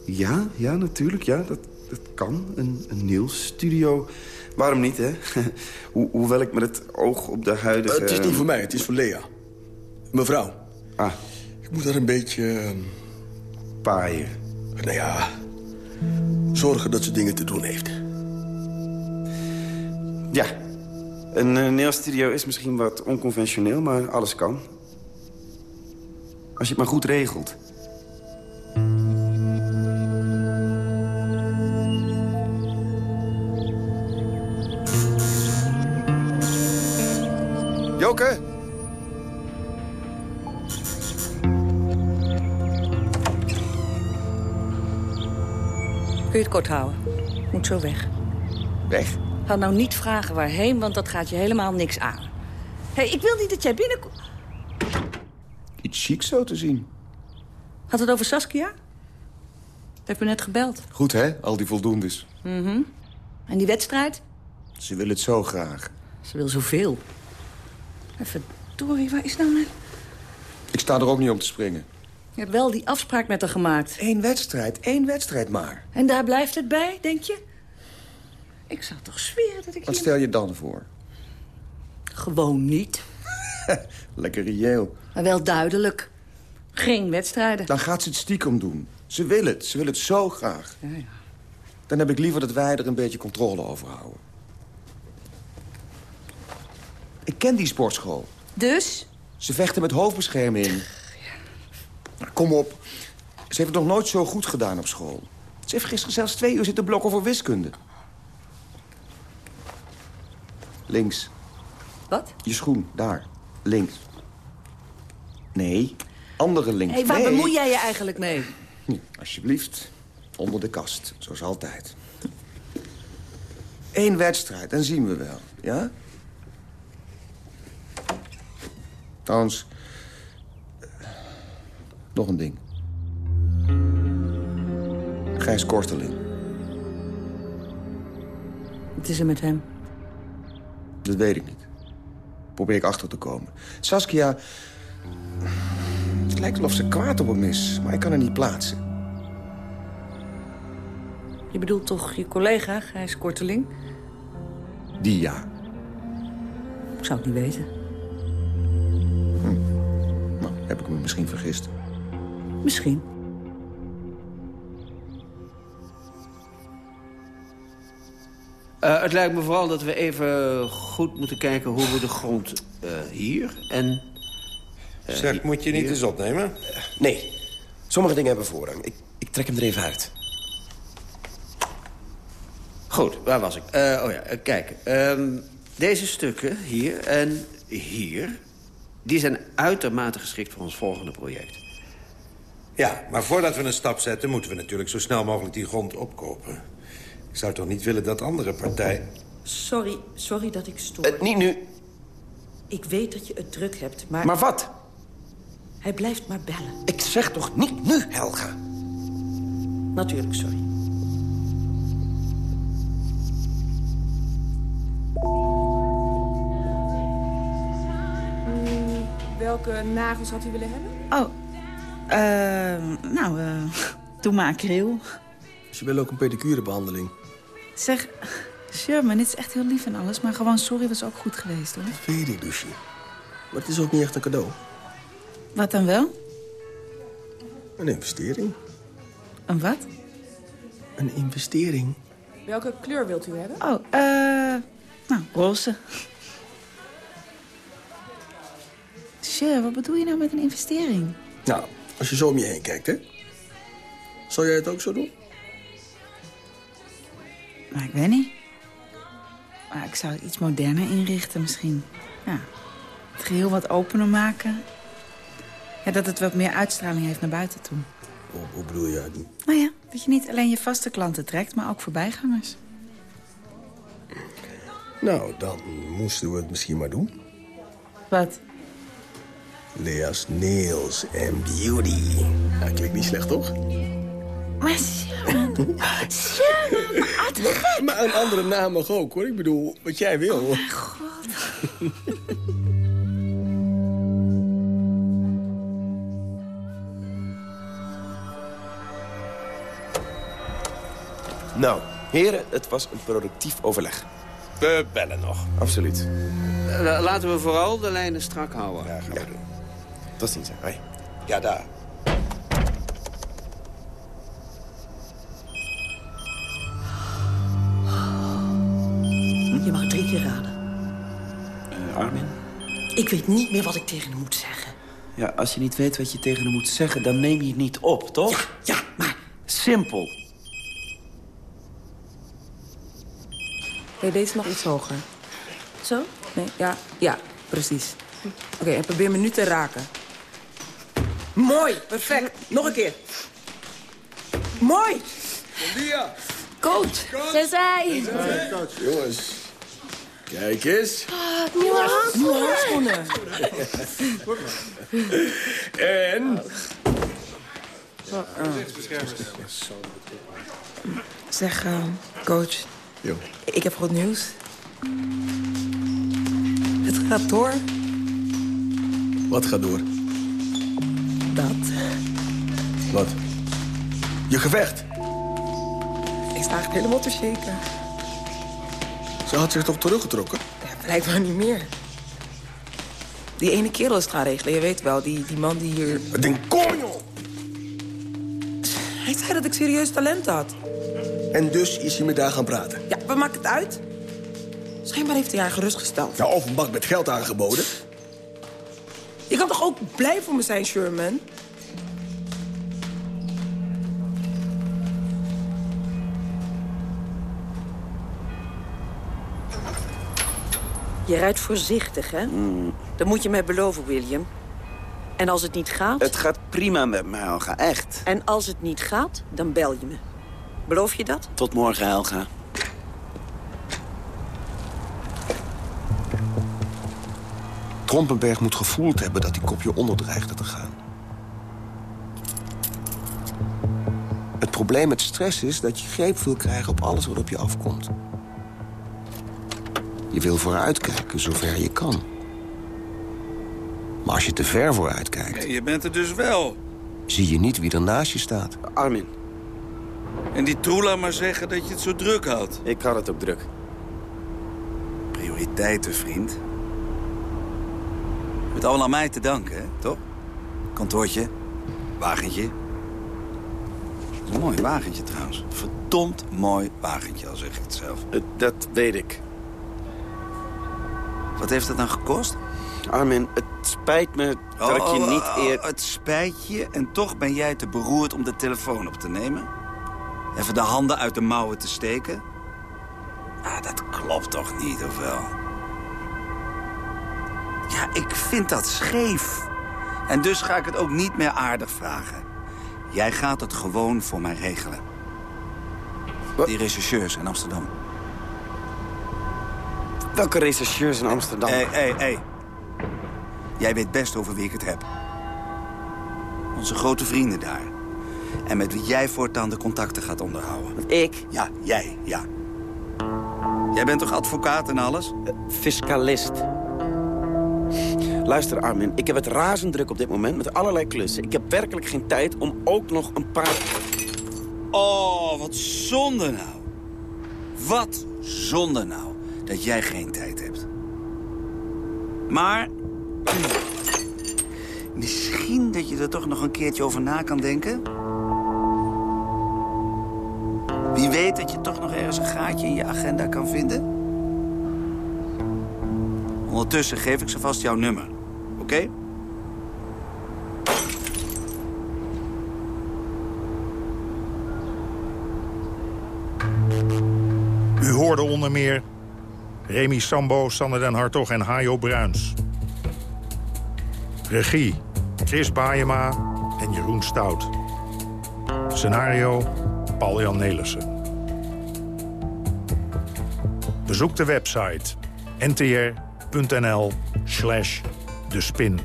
ja, ja, natuurlijk, ja, dat, dat kan. Een, een nailstudio. Waarom niet, hè? Ho hoewel ik met het oog op de huidige... het is niet voor mij, het is voor Lea. Mevrouw. Ah. Ik moet haar een beetje... ehm, Paaien. Nou ja, zorgen dat ze dingen te doen heeft. Ja, een uh, nailstudio is misschien wat onconventioneel, maar alles kan. Als je het maar goed regelt. Joke? Kun je het kort houden? Moet zo weg. Weg? Ga nou niet vragen waarheen, want dat gaat je helemaal niks aan. Hé, hey, ik wil niet dat jij binnenkomt. Iets chic zo te zien. Had het over Saskia? Heeft me net gebeld. Goed, hè? Al die voldoendes. Mhm. En die wedstrijd? Ze wil het zo graag. Ze wil zoveel. Even, Dorie, waar is nou net... Ik sta er ook niet om te springen. Je hebt wel die afspraak met haar gemaakt. Eén wedstrijd, één wedstrijd maar. En daar blijft het bij, denk je? Ik zou toch zweren dat ik Wat hier... stel je dan voor? Gewoon niet. Lekker reëel. Maar wel duidelijk. Geen wedstrijden. Dan gaat ze het stiekem doen. Ze wil het, ze wil het zo graag. Ja, ja. Dan heb ik liever dat wij er een beetje controle over houden. Ik ken die sportschool. Dus? Ze vechten met hoofdbescherming. Kom op. Ze heeft het nog nooit zo goed gedaan op school. Ze heeft gisteren zelfs twee uur zitten blokken voor wiskunde. Links. Wat? Je schoen, daar. Links. Nee, andere links. Hey, waar nee. bemoei jij je eigenlijk mee? Hm, Alsjeblieft. Onder de kast, zoals altijd. Eén wedstrijd, dan zien we wel, ja? Trouwens, nog een ding. Gijs Korteling, Wat is er met hem? dat weet ik niet. Probeer ik achter te komen. Saskia... Het lijkt wel of ze kwaad op hem is, maar ik kan haar niet plaatsen. Je bedoelt toch je collega, Gijs Korteling? Die ja. Ik zou het niet weten. Misschien vergist. Misschien. Eh, het lijkt me vooral dat we even goed moeten kijken hoe we de grond eh, hier en... eh, Zeg, moet je niet hier- eens opnemen? Nee, sommige dingen hebben voorrang. Ik, ik trek hem er even uit. Goed, waar was ik? Eh, oh ja, kijk. ehm, deze stukken hier en hier... die zijn uitermate geschikt voor ons volgende project. Ja, maar voordat we een stap zetten... moeten we natuurlijk zo snel mogelijk die grond opkopen. Ik zou toch niet willen dat andere partij... Sorry, sorry dat ik stoor. Eh, niet nu. Ik weet dat je het druk hebt, maar... Maar wat? Hij blijft maar bellen. Ik zeg toch niet nu, Helga? Natuurlijk, sorry. Welke nagels had u willen hebben? Oh, eh, nou, eh, doe maar acryl. Ze willen ook een pedicurebehandeling. Zeg, Sherman, dit is echt heel lief en alles, maar gewoon sorry was ook goed geweest, hoor. Weet ik, Lucie. Maar het is ook niet echt een cadeau. Wat dan wel? Een investering. Een wat? Een investering. Welke kleur wilt u hebben? Oh, eh, nou, roze. Sher, wat bedoel je nou met een investering? Nou, als je zo om je heen kijkt, hè? Zal jij het ook zo doen? Maar ik weet niet. Maar ik zou het iets moderner inrichten misschien. Ja, het geheel wat opener maken. Ja, dat het wat meer uitstraling heeft naar buiten toe. Hoe, hoe bedoel je? Nou ja, dat je niet alleen je vaste klanten trekt, maar ook voorbijgangers. Nou, dan moesten we het misschien maar doen. Wat? Lea's Nails and Beauty. Ja, klinkt niet slecht, toch? Maar Sharon, Sharon, wat gek. Maar een andere naam mag ook, hoor. Ik bedoel, wat jij wil. Oh mijn god. Nou, heren, het was een productief overleg. We bellen nog. Absoluut. Eh, laten we vooral de lijnen strak houden. Ja, gaan we doen. Tot ziens, hè. Hoi. Ja, daar. Je mag drie keer raden. Eh, Armin? Ik weet niet meer wat ik tegen hem moet zeggen. Ja, als je niet weet wat je tegen hem moet zeggen, dan neem je het niet op, toch? Ja, maar... Simpel. Nee, deze nog iets hoger. Zo? Nee, ja, ja, precies. Oké, en probeer me nu te raken. Mooi, perfect. Nog een keer. Mooi. Dia. Coach, zij. Jongens, kijk eens. Ah, nieuwe handschoenen. En? Zeg, eh, coach. Jo. Ik heb goed nieuws. Het gaat door. Wat gaat door? Dat. Wat? Je gevecht? Ik sta echt helemaal te shaken. Ze had zich toch teruggetrokken? Ja, blijkbaar niet meer. Die ene kerel is het gaan regelen, je weet wel. Die, die man die hier... Ding kom, joh! Hij zei dat ik serieus talent had. En dus is hij met daar gaan praten. Ja, wat maakt het uit? Schijnbaar heeft hij haar gerustgesteld. Ja, of een bak met geld aangeboden. Ook blij voor me zijn, Sherman? Je rijdt voorzichtig, hè? Dat moet je mij beloven, William. En als het niet gaat... Het gaat prima met mij, Helga, echt. En als het niet gaat, dan bel je me. Beloof je dat? Tot morgen, Helga. Trompenberg moet gevoeld hebben dat die kopje onder dreigde te gaan. Het probleem met stress is dat je greep wil krijgen op alles wat op je afkomt. Je wil vooruitkijken zover je kan. Maar als je te ver vooruit kijkt, je bent er dus wel. zie je niet wie er naast je staat. Armin. En die troela maar zeggen dat je het zo druk had. Ik had het ook druk. Prioriteiten, vriend. Hebt allemaal aan mij te danken, hè? toch? Kantoortje, wagentje. Dat een mooi wagentje trouwens. Verdomd mooi wagentje, al zeg ik het zelf. Dat weet ik. Wat heeft het dan gekost? Armin, het spijt me dat ik je Oh, niet oh, eer... oh, Het spijt je en toch ben jij te beroerd om de telefoon op te nemen? Even de handen uit de mouwen te steken? Ah, dat klopt toch niet, of wel? Ja, ik vind dat scheef. En dus ga ik het ook niet meer aardig vragen. Jij gaat het gewoon voor mij regelen. Die rechercheurs in Amsterdam. Welke rechercheurs in Amsterdam? Hé, hé, hé. Jij weet best over wie ik het heb. Onze grote vrienden daar. En met wie jij voortaan de contacten gaat onderhouden. Ik? Ja, jij, ja. Jij bent toch advocaat en alles? Fiscalist. Luister, Armin, ik heb het razend druk op dit moment met allerlei klussen. Ik heb werkelijk geen tijd om ook nog een paar... Oh, wat zonde nou. Wat zonde nou dat jij geen tijd hebt. Maar... Misschien dat je er toch nog een keertje over na kan denken? Wie weet dat je toch nog ergens een gaatje in je agenda kan vinden? Ondertussen geef ik ze vast jouw nummer. Oké? U hoorde onder meer Remy Sambo, Sander den Hartog en Hajo Bruins. Regie Chris Baayema en Jeroen Stout. Scenario Paul-Jan Nelissen. Bezoek de website ntr.nl slash de spin.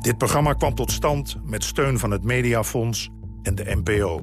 Dit programma kwam tot stand met steun van het Mediafonds en de NPO.